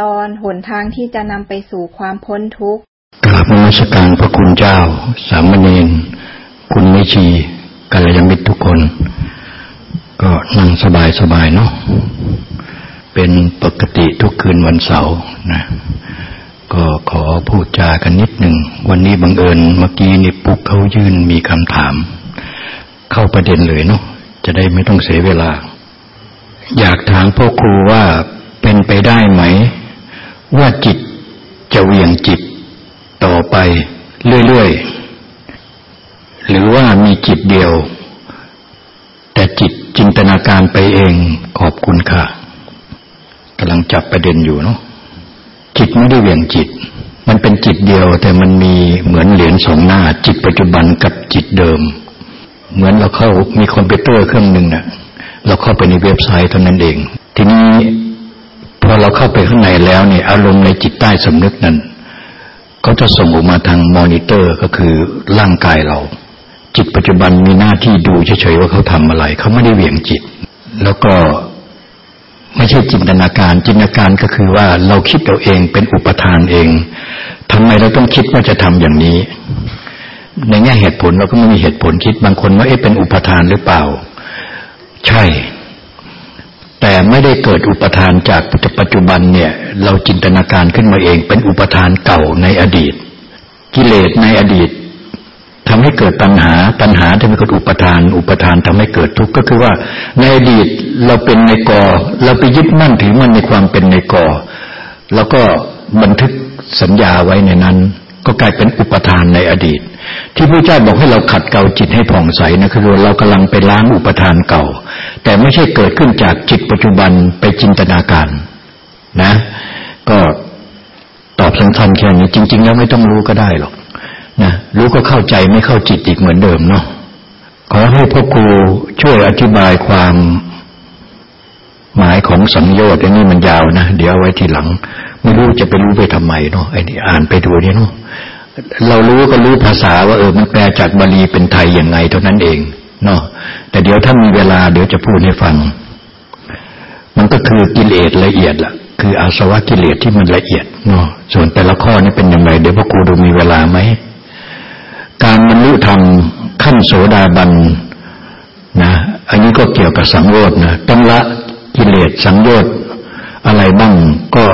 ตอนหนทางที่จะนำไปสู่ความพ้นทุกข์กราบนมัสการพระคุณเจ้า สามเณรคุณไม่ชีกัลยาณมิตรทุกคน ก็นั่งสบายสบายเนาะเป็นปกติทุกคืนวันเสาร์นะ ก็ขอพูดจากันนิดหนึ่ง วันนี้บังเอิญเมื่อกี้นี่ปุ๊กเขายื่นมีคำถาม เข้าประเด็นเลยเนาะจะได้ไม่ต้องเสียเวลา อยากถามพ่อครูว่าเป็นไปได้ไหม ว่าจิตจะเวียงจิตต่อไปเรื่อยๆ หรือว่ามีจิตเดียว แต่จิตจินตนาการไปเองขอบคุณค่ะกำลังจับประเด็นอยู่เนาะจิตไม่ได้เวียงจิต มันเป็นจิตเดียว แต่มันมีเหมือนเหรียญสองหน้า จิตปัจจุบันกับจิตเดิม เหมือนเราเข้ามีคอมพิวเตอร์เครื่องหนึ่งน่ะ เราเข้าไปในเว็บไซต์เท่านั้นเอง ทีนี้ พอเราเข้าไปข้างในแล้วเนี่ยอารมณ์ในจิตใต้สำนึกนั้นเขาจะส่งออกมาทางมอนิเตอร์ก็คือร่างกายเรา จิตปัจจุบันมีหน้าที่ดูเฉยๆว่าเขาทำอะไร เขาไม่ได้เหวี่ยงจิต แล้วก็ไม่ใช่จินตนาการ จินตนาการก็คือว่าเราคิดเราเองเป็นอุปาทานเองทำไมเราต้องคิดว่าจะทำอย่างนี้ ในแง่เหตุผลเราก็ไม่มีเหตุผลคิดบางคนว่าเอ๊ะเป็นอุปทานหรือเปล่า ใช่ แต่ไม่ได้เกิดอุปทานจากปัจจุบันเนี่ย เราจินตนาการขึ้นมาเองเป็นอุปทานเก่าในอดีต กิเลสในอดีตทำให้เกิดปัญหาปัญหาทำให้เกิดอุปทาน อุปทานทำให้เกิดทุกข์ก็คือว่า ในอดีตเราเป็นในกอ เราไปยึดมั่นถือมั่นในความเป็นในกอ แล้วก็บันทึกสัญญาไว้ในนั้น ก็กลายเป็นอุปทานในอดีต ที่พระเจ้าบอกให้เราขัดเกลาจิตให้ผ่องใสนะคือเรากำลังไปล้างอุปทานเก่า แต่ไม่ใช่เกิดขึ้นจากจิตปัจจุบันไปจินตนาการ นะ ก็ตอบสั้นแค่นี้จริง ๆ แล้วไม่ต้องรู้ก็ได้หรอกนะรู้ก็เข้าใจไม่เข้าจิตอีกเหมือนเดิมเนาะขอให้พ่อครูช่วยอธิบายความหมายของสังโยชน์อันนี้มันยาวนะ เดี๋ยวไว้ทีหลัง ไม่รู้จะไปรู้ไปทำไมเนาะไอ้นี่อ่านไปดูนี่เนาะ เรารู้ก็รู้ภาษาว่าเออมันแปลจากบาลีเป็นไทยยังไงเท่านั้นเองเนาะแต่เดี๋ยวถ้ามีเวลาเดี๋ยวจะพูดให้ฟัง มันก็คือกิเลสละเอียดละคืออาสวะกิเลสที่มันละเอียดเนาะส่วนแต่ละข้อนี่เป็นยังไงเดี๋ยวพ่อครูดูมีเวลาไหมการบรรลุธรรมขั้นโสดาบันนะ อันนี้ก็เกี่ยวกับสังโยชน์นะต้องละกิเลสสังโยชน์อะไรบ้างก็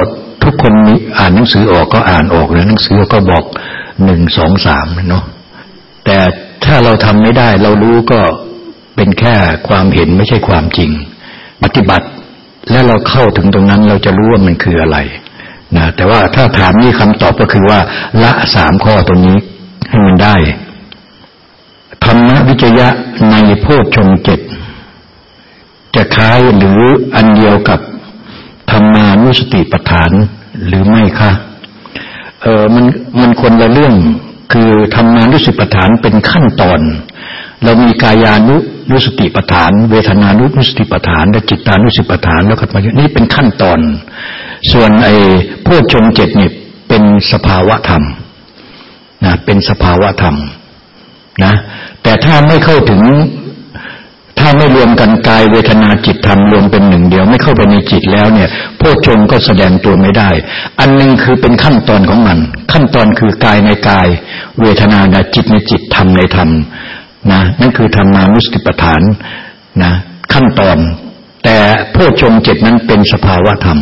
ทุกคนอ่านหนังสือออกก็อ่านออกนะหนังสือก็บอก หนึ่งสองสามเนาะแต่ถ้าเราทำไม่ได้ เรารู้ก็เป็นแค่ความเห็นไม่ใช่ความจริง ปฏิบัติและเราเข้าถึงตรงนั้นเราจะรู้ว่ามันคืออะไรนะแต่ว่าถ้าถามนี่คำตอบก็คือว่า ละสามข้อตรงนี้ให้มันได้ธรรมวิจยะในโพชฌงเจ็ดจะคล้ายหรืออันเดียวกับธรรมานุสติปฐานหรือไม่คะ เออมันมันคนละเรื่องคือธรรมานุสติปฐานเป็นขั้นตอน เรามีกายานุนุสติปฐาน เวทนานุนุสติปฐาน และจิตานุสติปฐานแล้วก็มานี่เป็นขั้นตอน ส่วนไอ้โพชงเจ็ดนี่ยเป็นสภาวะธรรมนะเป็นสภาวะธรรมนะแต่ถ้าไม่เข้าถึง ถ้าไม่รวมกันกายเวทนาจิตธรรมรวมเป็นหนึ่งเดียวไม่เข้าไปในจิตแล้วเนี่ยพวกชงก็แสดงตัวไม่ได้ อันหนึ่งคือเป็นขั้นตอนของมัน ขั้นตอนคือกายในกาย เวทนาในจิตในจิตธรรมในธรรมนะนั่นคือธรรมานุสติปฐานนะขั้นตอน แต่พวกชงเจ็ดนั้นเป็นสภาวะธรรม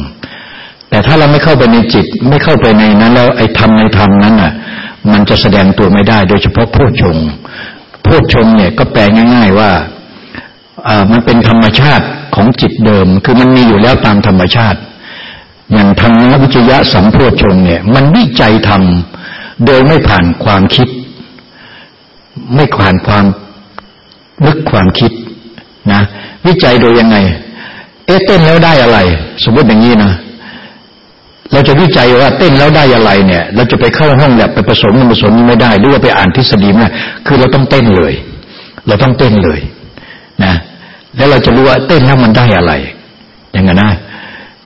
แต่ถ้าเราไม่เข้าไปในจิตไม่เข้าไปในนั้น แล้วไอ้ธรรมในธรรมนั้นอะ มันจะแสดงตัวไม่ได้ โดยเฉพาะโพชงโพชงเนี่ยก็แปลง่าย ๆว่า มันเป็นธรรมชาติของจิตเดิม คือมันมีอยู่แล้วตามธรรมชาติ อย่างธรรมวิจยะสัมโพชงเนี่ย มันวิจัยทำโดยไม่ผ่านความคิด ไม่ผ่านความนึกความคิดนะ วิจัยโดยยังไง เอ๊ะเต้นแล้วได้อะไร สมมติอย่างนี้นะเราจะวิจัยว่าเต้นแล้วได้อะไรเนี่ย เราจะไปเข้าห้องแลบไปผสมมันผสมไม่ได้ หรือว่าไปอ่านทฤษฎีไม่ได้คือเราต้องเต้นเลย เราต้องเต้นเลย นะ แล้วเราจะรู้ว่าเต้นแล้วมันได้อะไร อย่างนั้นนะ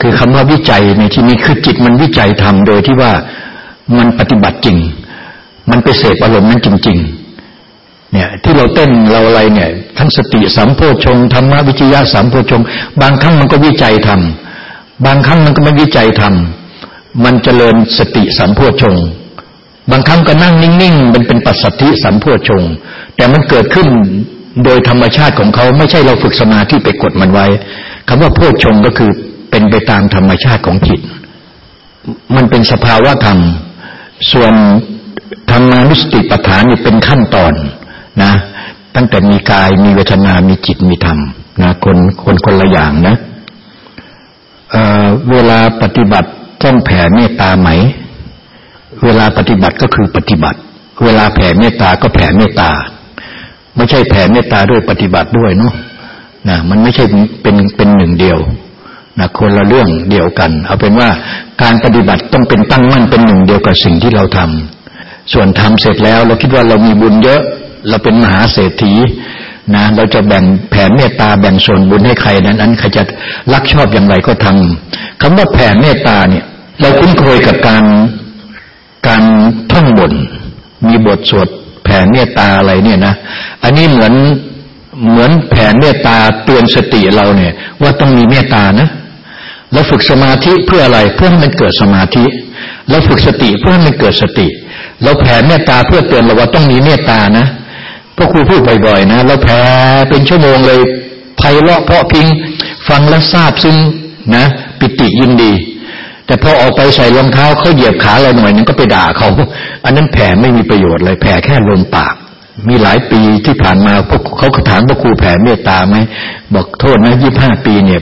คือคำว่าวิจัยในที่นี้คือจิตมันวิจัยทำโดยที่ว่ามันปฏิบัติจริง มันไปเสพอารมณ์นั้นจริง ๆ เนี่ย ที่เราเต้นเราอะไรเนี่ย ทั้งสติสัมโพชงธรรมวิจยะสัมโพชงบางครั้งมันก็วิจัยทำบางครั้งมันก็ไม่วิจัยทำมันเจริญสติสัมโพชงบางครั้งก็นั่งนิ่งๆ มันเป็นปัสสัทธิสัมโพชงแต่มันเกิดขึ้น โดยธรรมชาติของเขาไม่ใช่เราฝึกสมาธิไปกดมันไว้คำว่าโพชงก็คือเป็นไปตามธรรมชาติของจิต มันเป็นสภาวะธรรม ส่วนธรรมานุสติปัฏฐานนี่เป็นขั้นตอนนะ ตั้งแต่มีกายมีเวทนา มีจิตมีธรรมนะคนคนคนละอย่างนะเเวลาปฏิบัติต้องแผ่เมตตาไหม เวลาปฏิบัติก็คือปฏิบัติ เวลาแผ่เมตตาก็แผ่เมตตา ไม่ใช่แผ่เมตตาด้วยปฏิบัติด้วยเนาะนะมันไม่ใช่เป็นเป็นหนึ่งเดียวนะคนละเรื่องเดียวกัน เอาเป็นว่าการปฏิบัติต้องเป็นตั้งมั่นเป็นหนึ่งเดียวกับสิ่งที่เราทำส่วนทำเสร็จแล้วเราคิดว่าเรามีบุญเยอะ เราเป็นมหาเศรษฐีนะเราจะแบ่งแผ่เมตตาแบ่งส่วนบุญให้ใครนั้นนั้นใครจะรักชอบอย่างไรก็ทำคำว่าแผ่เมตตาเนี่ย เราคุ้นเคยกับการการท่องบนมีบทสวด แผ่เมตตาอะไรเนี่ยนะ อันนี้เหมือนเหมือนแผ่เมตตาเตือนสติเราเนี่ย ว่าต้องมีเมตตานะเราฝึกสมาธิเพื่ออะไรเพื่อให้มันเกิดสมาธิเราฝึกสติเพื่อให้มันเกิดสติเราแผ่เมตตาเพื่อเตือนเราว่าต้องมีเมตตานะพราะครูพูดบ่อยๆนะเราแผ่เป็นชั่วโมงเลยไพเราะเพาะพิง ฟังแล้วทราบซึ่งนะ ปิติยินดี แต่พอออกไปใส่รองเท้าเขาเหยียบขาเราหน่อยนึงก็ไปด่าเขาอันนั้นแผ่ไม่มีประโยชน์เลยแผ่แค่ลมปาก มีหลายปีที่ผ่านมาพวกเขาถามพระครูแผ่เมตตาไหมบอกโทษนะยี่ห้าปีเนี่ย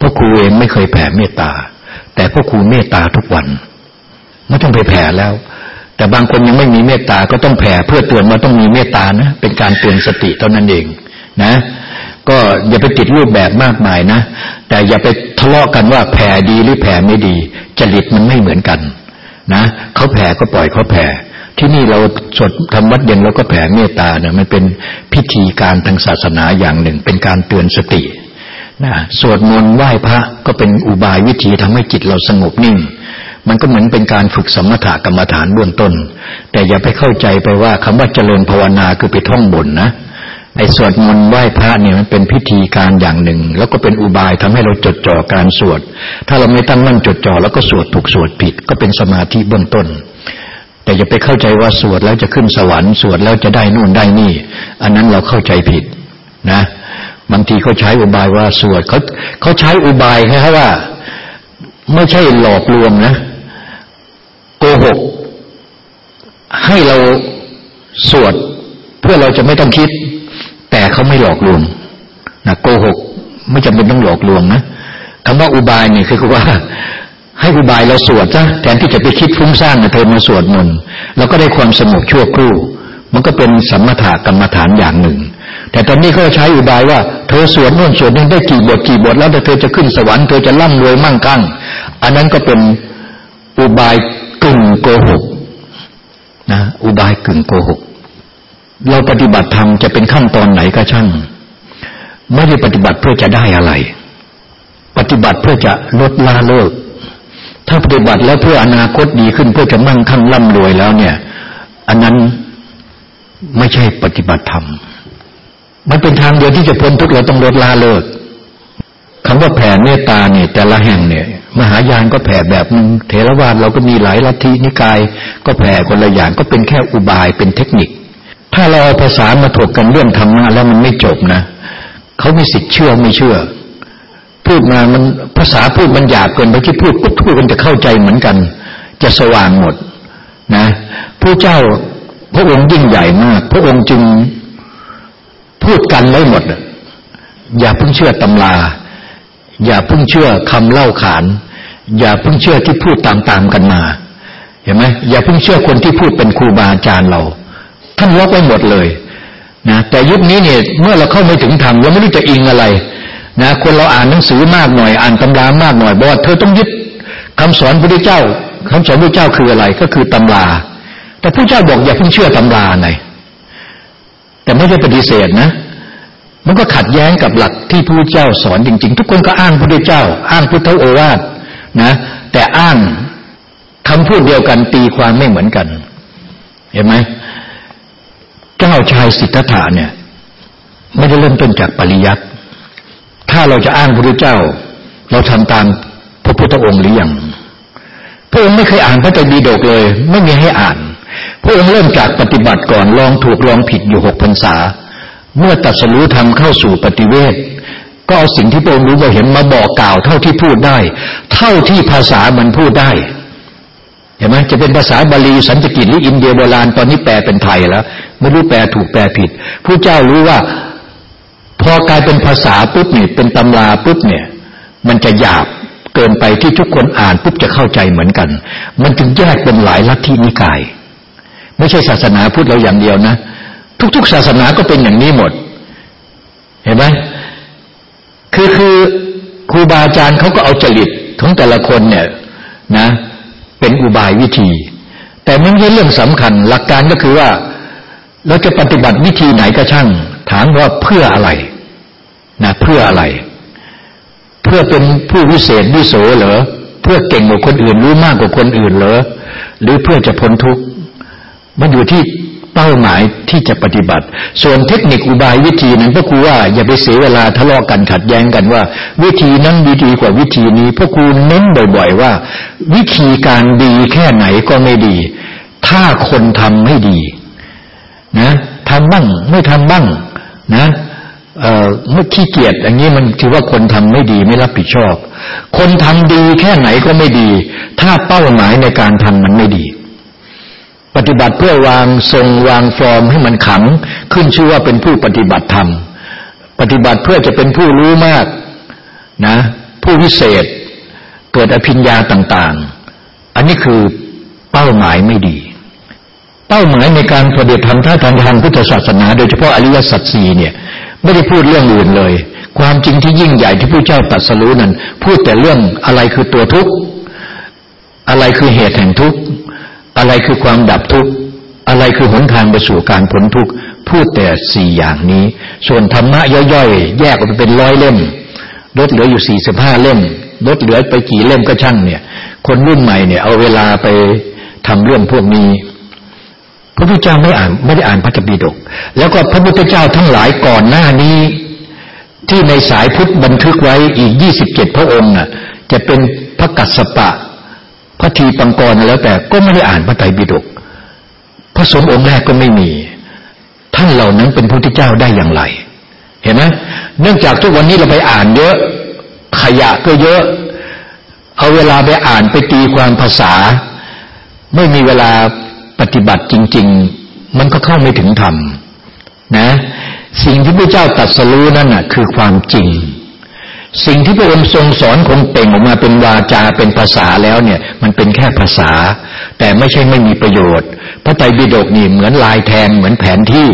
พระครูเองไม่เคยแผ่เมตตา แต่พระครูเมตตาทุกวันไม่ต้องไปแผ่แล้ว แต่บางคนยังไม่มีเมตตาก็ต้องแผ่เพื่อเตือนว่าต้องมีเมตตานะเป็นการเตือนสติเท่านั้นเอง นะ ก็อย่าไปติดรูปแบบมากมายนะ แต่อย่าไปทะเลาะกันว่าแผ่ดีหรือแผ่ไม่ดี จริตมันไม่เหมือนกัน นะเขาแผ่ก็ปล่อยเขาแผ่ที่นี่เราสวดทำวัดเย็นเราก็แผ่เมตตาเนี่ยมันเป็นพิธีการทางศาสนาอย่างหนึ่ง เป็นการเตือนสตินะสวดมนต์ไหว้พระก็เป็นอุบายวิธีทำให้จิตเราสงบนิ่ง มันก็เหมือนเป็นการฝึกสมถะกรรมฐานเบื้องต้น แต่อย่าไปเข้าใจไปว่าคำว่าเจริญภาวนาคือไปท่องบนนะ ไอ้สวดมนต์ไหว้พระเนี่ยมันเป็นพิธีการอย่างหนึ่ง แล้วก็เป็นอุบายทำให้เราจดจ่อการสวด ถ้าเราไม่ตั้งมั่นจดจ่อแล้วก็สวดถูกสวดผิด ก็เป็นสมาธิเบื้องต้น แต่อย่าไปเข้าใจว่าสวดแล้วจะขึ้นสวรรค์สวดแล้วจะได้นู่นได้นี่ อันนั้นเราเข้าใจผิดนะ บางทีเขาใช้อุบายว่าสวดเขาเขาใช้อุบายแค่ว่า ไม่ใช่หลอกลวงนะโกหก ให้เราสวดเพื่อเราจะไม่ต้องคิด แต่เขาไม่หลอกลวงนะโกหกไม่จำเป็นต้องหลอกลวงนะคำว่าอุบายเนี่ยคือว่า ให้อุบายเราสวดซะแทนที่จะไปคิดฟุ้งซ่านเธอมาสวดมนต์เราก็ได้ความสงบชั่วครู่ มันก็เป็นสัมมาถกรรมฐานอย่างหนึ่ง แต่ตอนนี้เขาใช้อุบายว่า เธอสวดนู่นสวดนี่ได้กี่บทกี่บทแล้วเธอจะขึ้นสวรรค์เธอจะร่ำรวยมั่งคั่ง อันนั้นก็เป็นอุบายกึ่งโกหกนะอุบายกึ่งโกหก เราปฏิบัติธรรมจะเป็นขั้นตอนไหนก็ช่าง ไม่ได้ปฏิบัติเพื่อจะได้อะไร ปฏิบัติเพื่อจะลดละเลิก ถ้าปฏิบัติแล้วเพื่ออนาคตดีขึ้นเพื่อจะมั่งคั่งร่ำรวยแล้วเนี่ย อันนั้นไม่ใช่ปฏิบัติธรรม มันเป็นทางเดียวที่จะพ้นทุกข์เราต้องลดละเลิกคำว่าแผ่เมตตาเนี่ย แต่ละแห่งเนี่ย มหายานก็แผ่แบบนึงเทรวาสเราก็มีหลายลัทธินิกาย ก็แผ่คนละอย่างก็เป็นแค่อุบายเป็นเทคนิค ถ้าเราเอาภาษามาถกกันเรื่องธรรมะแล้วมันไม่จบนะเขามีสิทธิ์เชื่อไม่เชื่อ พูดมามันภาษาพูดมันหยาบเกินไปที่พูดปุ๊บพูดกันจะเข้าใจเหมือนกัน จะสว่างหมดนะผู้เจ้าพระองค์ยิ่งใหญ่มาก พระองค์จึงพูดกันไว้หมด อย่าเพิ่งเชื่อตำรา อย่าเพิ่งเชื่อคำเล่าขาน อย่าเพิ่งเชื่อที่พูดตามๆกันมา เห็นไหมอย่าเพิ่งเชื่อคนที่พูดเป็นครูบาอาจารย์เรา ท่านล็อกไว้หมดเลยนะแต่ยุคนี้เนี่ยเมื่อเราเข้าไม่ถึงธรรมเราไม่รู้จะอิงอะไรนะคนเราอ่านหนังสือมากหน่อยอ่านตำรามากหน่อยบอกว่าเธอต้องยึดคำสอนพระเจ้าคำสอนพระเจ้าคืออะไรก็คือตำรา แต่พระเจ้าบอกอย่าเพิ่งเชื่อตำราไงแต่ไม่ได้ปฏิเสธนะ มันก็ขัดแย้งกับหลักที่พระเจ้าสอนจริง ๆ ทุกคนก็อ้างพระเจ้า อ้างพุทธโอวาทนะ แต่อ้างคำพูดเดียวกันตีความไม่เหมือนกัน เห็นไหม เจ้าชายสิทธัตถะเนี่ย ไม่ได้เริ่มต้นจากปริยัติถ้าเราจะอ้างพระเจ้า เราทำตามพระพุทธองค์หรือยังพระองค์ไม่เคยอ่านพระไตรปิฎกเลย ไม่มีให้อ่าน พระองค์เริ่มจากปฏิบัติก่อนลองถูกลองผิดอยู่หกพรรษา เมื่อตัดสรู้ทำเข้าสู่ปฏิเวทก็เอาสิ่งที่พระองค์รู้ว่าเห็นมาบอกกล่าว เท่าที่พูดได้ เท่าที่ภาษามันพูดได้ นไหมจะเป็นภาษาบาลีสันสกฤตหรืออินเดียโบราณตอนนี้แปลเป็นไทยแล้ว ไม่รู้แปลถูกแปลผิดผู้เจ้ารู้ว่า พอกลายเป็นภาษาปุ๊บเนี่ยเป็นตำราปุ๊บเนี่ย มันจะหยาบเกินไปที่ทุกคนอ่านปุ๊บจะเข้าใจเหมือนกัน มันจึงแยกเป็นหลายลัทธินิกาย ไม่ใช่ศาสนาพุทธเราอย่างเดียวนะ ทุกๆ ศาสนาก็เป็นอย่างนี้หมด เห็นไหมคือคือครูบาอาจารย์เขาก็เอาจริตของแต่ละคนเนี่ยนะ เป็นอุบายวิธี แต่ไม่ใช่เรื่องสำคัญ หลักการก็คือว่า เราจะปฏิบัติวิธีไหนก็ช่าง ถามว่าเพื่ออะไรนะเพื่ออะไร เพื่อเป็นผู้วิเศษวิโสเหรอเพื่อเก่งกว่าคนอื่นรู้มากกว่าคนอื่นเหรอหรือเพื่อจะพ้นทุกข์มันอยู่ที่ เป้าหมายที่จะปฏิบัติ ส่วนเทคนิคอุบายวิธีนั้นพ่อครูว่าอย่าไปเสียเวลาทะเลาะกันขัดแย้งกันว่า วิธีนั้นดีกว่าวิธีนี้พ่อครูเน้นบ่อยๆว่า วิธีการดีแค่ไหนก็ไม่ดี ถ้าคนทำไม่ดีนะทำบ้างไม่ทำบ้างนะเมื่อขี้เกียจอย่างนี้มันถือว่าคนทำไม่ดีไม่รับผิดชอบ คนทำดีแค่ไหนก็ไม่ดี ถ้าเป้าหมายในการทำมันไม่ดี ปฏิบัติเพื่อวางทรงวางฟอร์มให้มันขัง ขึ้นชื่อว่าเป็นผู้ปฏิบัติธรรม ปฏิบัติเพื่อจะเป็นผู้รู้มากนะ ผู้วิเศษ เกิดอภิญญาต่างๆ อันนี้คือเป้าหมายไม่ดี เป้าหมายในการปฏิบัติธรรมท่าทางทางพุทธศาสนา โดยเฉพาะอริยสัจสี่เนี่ย ไม่ได้พูดเรื่องอื่นเลย ความจริงที่ยิ่งใหญ่ที่พระเจ้าตรัสรู้นั้น พูดแต่เรื่องอะไรคือตัวทุกข์อะไรคือเหตุแห่งทุกข์ อะไรคือความดับทุกข์ อะไรคือหนทางไปสู่การพ้นทุกข์ พูดแต่สี่อย่างนี้ ส่วนธรรมะย่อยๆ แยกออกไปเป็นร้อยเล่ม ลดเหลืออยู่สี่สิบห้าเล่ม ลดเหลือไปกี่เล่มก็ช่างเนี่ย คนรุ่นใหม่เนี่ยเอาเวลาไปทำเรื่องพวกนี้ พระพุทธเจ้าไม่อ่านไม่ได้อ่านพระธรรมปิฎกแล้วก็พระพุทธเจ้าทั้งหลายก่อนหน้านี้ ที่ในสายพุทธบันทึกไว้อีกยี่สิบเจ็ดพระองค์น่ะ จะเป็นพระกัสสปะ พระทีปังกรแล้วแต่ก็ไม่ได้อ่านพระไตรปิฎกพระสงฆ์องค์แรกก็ไม่มี ท่านเหล่านั้นเป็นพระพุทธเจ้าได้อย่างไร เห็นไหมเนื่องจากทุกวันนี้เราไปอ่านเยอะขยะก็เยอะ เอาเวลาไปอ่านไปตีความภาษา ไม่มีเวลาปฏิบัติจริง ๆ มันก็เข้าไม่ถึงธรรมนะ สิ่งที่พระเจ้าตรัสรู้นั่นน่ะ คือความจริง สิ่งที่พระองค์ทรงสอนคงเป่งออกมาเป็นวาจาเป็นภาษาแล้วเนี่ย มันเป็นแค่ภาษา แต่ไม่ใช่ไม่มีประโยชน์ พระไตรปิฎกนี่เหมือนลายแทนเหมือนแผนที่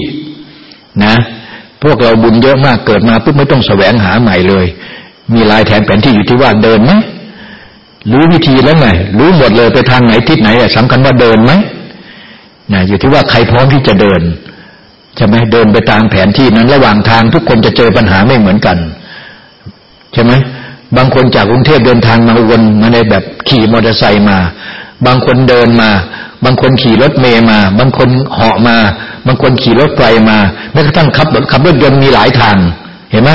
นะ พวกเราบุญเยอะมากเกิดมาปุ๊บไม่ต้องแสวงหาใหม่เลย มีลายแทนแผนที่อยู่ที่ว่าเดินไหมรู้วิธีแล้วไงรู้หมดเลยไปทางไหนทิศไหนสำคัญว่าเดินไหมนะอยู่ที่ว่าใครพร้อมที่จะเดินจะไม่เดินไปตามแผนที่นั้นระหว่างทางทุกคนจะเจอปัญหาไม่เหมือนกัน ใช่ไหมบางคนจากกรุงเทพเดินทางมาวนมาในแบบขี่มอเตอร์ไซค์มา บางคนเดินมา บางคนขี่รถเมย์มา บางคนเหาะมา บางคนขี่รถไฟมาแม้กระทั่งขับรถขับรถยนต์มีหลายทางเห็นไหม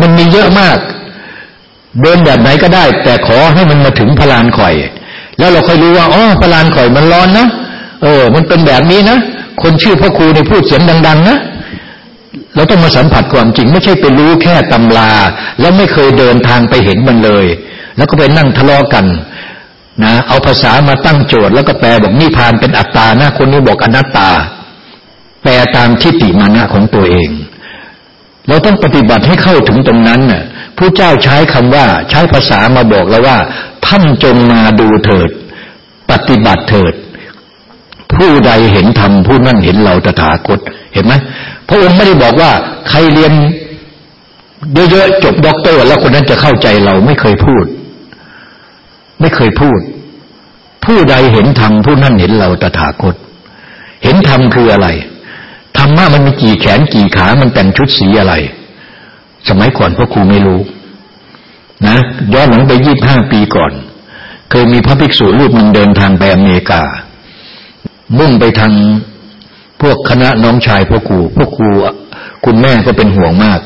มันมีเยอะมาก เดินแบบไหนก็ได้ แต่ขอให้มันมาถึงพลานข่อย แล้วเราค่อยรู้ว่าอ๋อพลานข่อยมันร้อนนะเออ มันเป็นแบบนี้นะคนชื่อพ่อครูในพูดเสียงดัง ๆ นะ เราต้องมาสัมผัสความจริง ไม่ใช่ไปรู้แค่ตำรา แล้วไม่เคยเดินทางไปเห็นมันเลย แล้วก็ไปนั่งทะเลาะกันนะเอาภาษามาตั้งโจทย์ แล้วก็แปลบอกนิพานเป็นอัตตานะคนนี้บอกอนัตตา แปลตามทิฏฐิมานะของตัวเอง เราต้องปฏิบัติให้เข้าถึงตรงนั้นน่ะผู้เจ้าใช้คำว่า ใช้ภาษามาบอกแล้วว่า ท่านจงมาดูเถิด ปฏิบัติเถิด ผู้ใดเห็นธรรมผู้นั้นเห็นเราตถาคตเห็นไหม พระองค์ไม่ได้บอกว่าใครเรียนเยอะๆจบด็อกเตอร์แล้วคนนั้นจะเข้าใจเราไม่เคยพูด ไม่เคยพูด ผู้ใดเห็นธรรมผู้นั้นเห็นเราตถาคต เห็นธรรมคืออะไรธรรมะมันมีกี่แขนกี่ขา มันแต่งชุดสีอะไร สมัยก่อนพ่อครูไม่รู้ นะย้อนหลังไปยี่บห้าปีก่อน เคยมีพระภิกษุรูปหนึ่งเดินทางไปอเมริกา มุ่งไปทาง พวกคณะน้องชายพ่อครูพ่อครูคุณแม่ก็เป็นห่วงมาก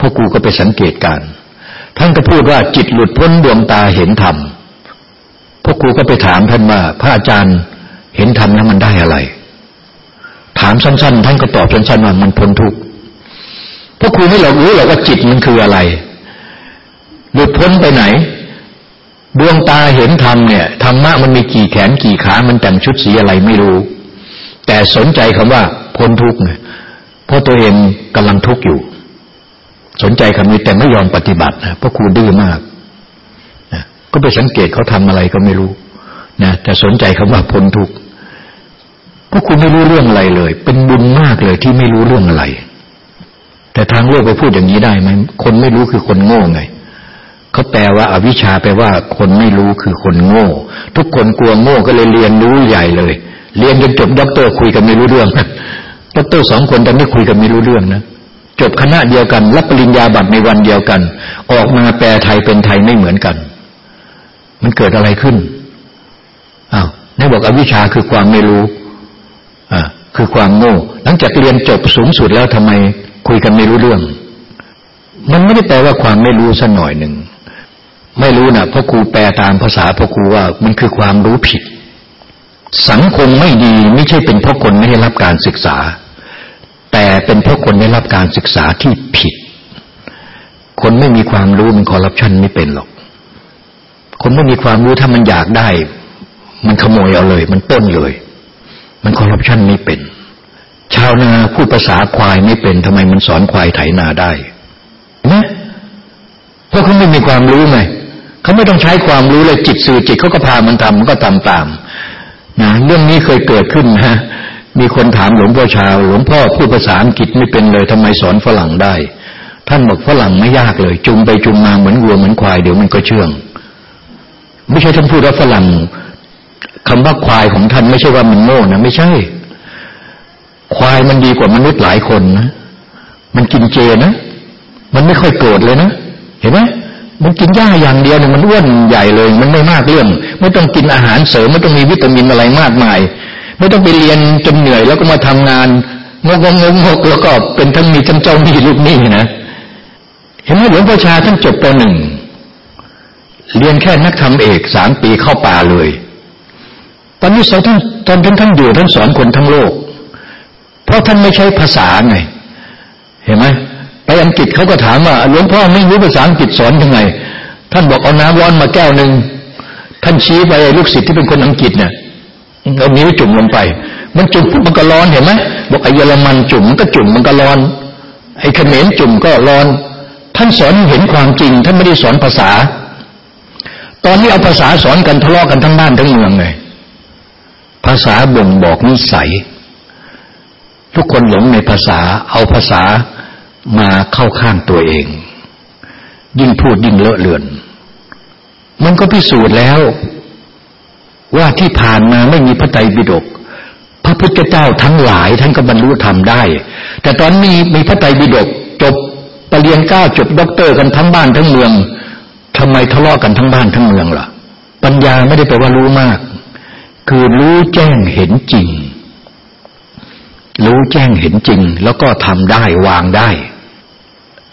พ่อครูก็ไปสังเกตการ ท่านก็พูดว่าจิตหลุดพ้นดวงตาเห็นธรรมพ่อครูก็ไปถามท่านว่าพระอาจารย์เห็นธรรมแล้วมันได้อะไร ถามสั้นๆ ท่านก็ตอบสั้นๆว่ามันพ้นทุกข์พราะครูไม่หลอกรู้หรอกว่าจิตมันคืออะไร หลุดพ้นไปไหนดวงตาเห็นธรรมเนี่ยธรรมะมันมีกี่แขนกี่ขา มันแต่งชุดสีอะไรไม่รู้ แต่สนใจคำว่าพ้นทุกข์เนี่ยเพราะตัวเองกำลังทุกข์อยู่ สนใจคำนี้แต่ไม่ยอมปฏิบัตินะเพราะครูดื้อมากนะก็ไปสังเกตเขาทำอะไรก็ไม่รู้นะแต่สนใจคำว่าพ้นทุกข์เพราะคุณไม่รู้เรื่องอะไรเลย เป็นบุญมากเลยที่ไม่รู้เรื่องอะไร แต่ทางโลกไปพูดอย่างนี้ได้ไหมคนไม่รู้คือคนโง่ไงเขาแปลว่าอาวิชชาแปลว่า คนไม่รู้คือคนโง่ ทุกคนกลัวโง่ก็เลยเรียนรู้ใหญ่เลย เรียนจนจบด็อกเตอร์คุยกันไม่รู้เรื่องด็อกเตอร์สองคนแต่ไม่คุยกันไม่รู้เรื่องนะจบคณะเดียวกัน รับปริญญาบัตรในวันเดียวกัน ออกมาแปลไทยเป็นไทยไม่เหมือนกัน มันเกิดอะไรขึ้นอ้าวนายบอกอวิชชาคือความไม่รู้อ่าคือความโง่ หลังจากเรียนจบสูงสุดแล้วทำไมคุยกันไม่รู้เรื่อง มันไม่ได้แปลว่าความไม่รู้สักหน่อยหนึ่ง ไม่รู้นะเพราะครูแปลตามภาษาพ่อครูว่ามันคือความรู้ผิด สังคมไม่ดีไม่ใช่เป็นเพราะคนไม่ได้รับการศึกษา แต่เป็นเพราะคนได้รับการศึกษาที่ผิด คนไม่มีความรู้มันคอร์รัปชันไม่เป็นหรอก คนไม่มีความรู้ถ้ามันอยากได้ มันขโมยเอาเลย มันต้นเลย มันคอร์รัปชันไม่เป็น ชาวนาพูดภาษาควายไม่เป็นทำไมมันสอนควายไถนาได้นะเพราะเขาไม่มีความรู้ไงเขาไม่ต้องใช้ความรู้เลยจิตสื่อจิตเขาก็พามันทำมันก็ทำตาม นะเรื่องนี้เคยเกิดขึ้นนะมีคนถามหลวงพ่อชาวหลวงพ่อพูดภาษาอังกฤษไม่เป็นเลยทำไมสอนฝรั่งได้ ท่านบอกฝรั่งไม่ยากเลย จุงไปจุงมาเหมือนวัวเหมือนควายเดี๋ยวมันก็เชื่อง ไม่ใช่ท่านพูดว่าฝรั่งคำว่าควายของท่านไม่ใช่ว่ามันโง่นะไม่ใช่ ควายมันดีกว่ามนุษย์หลายคนนะมันกินเจนะมันไม่ค่อยโกรธเลยนะเห็นไหม มันกินหญ้าอย่างเดียวเนี่ยมันอ้วนใหญ่เลย มันไม่มากเรื่อง ไม่ต้องกินอาหารเสริมไม่ต้องมีวิตามินอะไรมากมาย ไม่ต้องไปเรียนจนเหนื่อยแล้วก็มาทำงานงกงงงกแล้วก็เป็นทั้งมีทั้งเจ้าหนี้ลูกนี้นะเห็นไหมหลวงพ่อชาท่านจบปหนึ่งเรียนแค่นักธรรมเอกสามปีเข้าป่าเลย ตอนนี้สอนท่านตอนท่านท่านอยู่ท่านสอนคนทั้งโลก เพราะท่านไม่ใช้ภาษาไง เห็นไหม ไปอังกฤษเขาก็ถามว่าหลวงพ่อไม่รู้ภาษาอังกฤษสอนยังไง ท่านบอกเอาน้ำร้อนมาแก้วหนึ่งท่านชี้ไปลูกศิษย์ที่เป็นคนอังกฤษเนี่ยเอานิ้วจุ่มลงไป มันจุ่มมันก็ร้อนเห็นไหมบอกไอเยอรมันจุ่มมันก็จุ่มมันก็ร้อน ไอเขมรจุ่มก็ร้อน ท่านสอนเห็นความจริง ท่านไม่ได้สอนภาษา ตอนนี้เอาภาษาสอนกันทะเลาะกันทั้งบ้านทั้งเมืองเลยภาษาบ่งบอกนิสัย ทุกคนหลงในภาษา เอาภาษา มาเข้าข้างตัวเอง ยิ่งพูดยิ่งเลอะเลือน มันก็พิสูจน์แล้ว ว่าที่ผ่านมาไม่มีพระไตรปิฎกพระพุทธเจ้าทั้งหลายท่านก็บรรลุธรรมได้ แต่ตอนนี้มีพระไตรปิฎกจบเปรียญเก้าจบด็อกเตอร์กันทั้งบ้านทั้งเมืองทำไมทะเลาะกันทั้งบ้านทั้งเมืองล่ะ ปัญญาไม่ได้แปลว่ารู้มาก คือรู้แจ้งเห็นจริง รู้แจ้งเห็นจริง แล้วก็ทำได้วางได้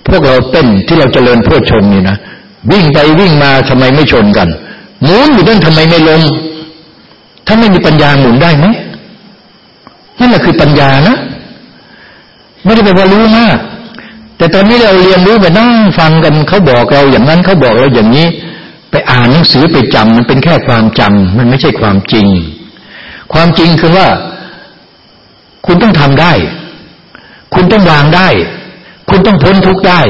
พวกเราเต้นที่เราเจริญเพื่อชมนี่นะวิ่งไปวิ่งมาทำไมไม่ชนกันหมุนอยู่นั่นทำไมไม่ลงถ้าไม่มีปัญญาหมุนได้ไหมนั่นแหละคือปัญญานะไม่ได้แปลว่ารู้มาก แต่ตอนนี้เราเรียนรู้ไปนั่งฟังกันเขาบอกเราอย่างนั้นเขาบอกเราอย่างนี้ ไปอ่านหนังสือไปจำมันเป็นแค่ความจำมันไม่ใช่ความจริง ความจริงคือว่า คุณต้องทำได้ คุณต้องวางได้ คุณต้องพ้นทุกข์ได้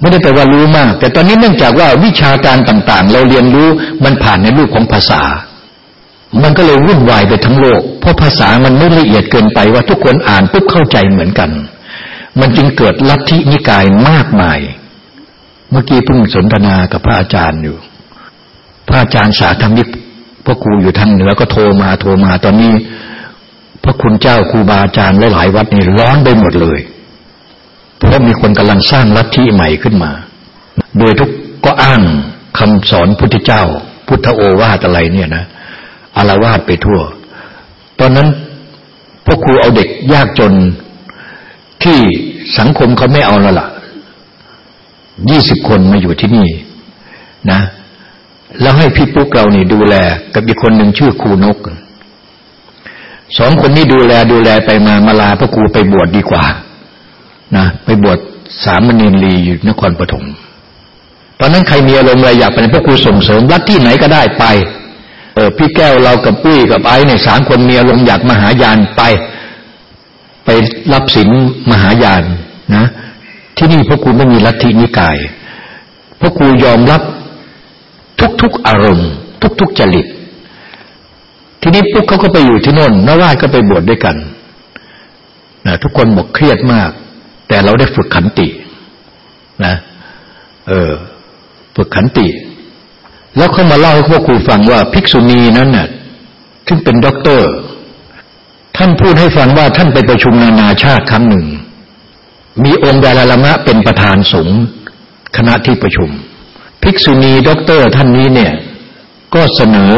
ไม่ได้แปลว่ารู้มาก แต่ตอนนี้เนื่องจากว่าวิชาการต่าง ๆ เราเรียนรู้มันผ่านในรูปของภาษา มันก็เลยวุ่นวายไปทั้งโลก เพราะภาษามันไม่ละเอียดเกินไปว่าทุกคนอ่านปุ๊บเข้าใจเหมือนกัน มันจึงเกิดลัทธินิกายมากมาย เมื่อกี้เพิ่งสนทนากับพระอาจารย์อยู่ พระอาจารย์สาธรรมิกพระครูอยู่ทางเหนือก็โทรมาโทรมาตอนนี้ พระคุณเจ้าครูบาอาจารย์หลายๆวัดนี่ร้อนไปหมดเลย เพราะมีคนกำลังสร้างลัทธิใหม่ขึ้นมา โดยทุกก็อ้างคำสอนพุทธเจ้า พุทธโอวาทอะไรเนี่ยนะอารวาสไปทั่ว ตอนนั้นพวกครูเอาเด็กยากจนที่สังคมเขาไม่เอาแล้วล่ะยี่สิบคนมาอยู่ที่นี่นะ แล้วให้พี่ปุ๊กเรานี่ดูแล กับอีกคนหนึ่งชื่อครูนก สองคนนี้ดูแลดูแลไปมามาลาพระครูไปบวชดดีกว่านะไปบวชสามเณรลีอยู่นครปฐมตอนนั้นใครมีอารมณ์อะไรอยากไปพระครูส่งเสริมวัดที่ไหนก็ได้ไปเออพี่แก้วเรากับปุ้ยกับไอ้เนี่ยสามคนมีอารมณ์อยากมหายานไป ไปรับศีลมหายานนะ ที่นี่พระครูไม่มีลัทธินิกาย พระครูยอมรับทุกๆอารมณ์ ทุกๆจริต นี้ปุ๊กเขาก็ไปอยู่ที่น่นนวาดก็ไปบวชดด้วยกันนะทุกคนบอกเครียดมาก แต่เราได้ฝึกขันตินะเออฝึกขันติ แล้วเขามาเล่าให้พวกครูฟังว่าภิกษุณีนั้นน่ะซึ่งเป็นด็อกเตอร์ ท่านพูดให้ฟังว่าท่านไปประชุมนานาชาติครั้งหนึ่ง มีองค์ดาไลลามะเป็นประธานสงฆ์คณะที่ประชุม ภิกษุณีด็อกเตอร์ท่านนี้เนี่ย ก็เสนอ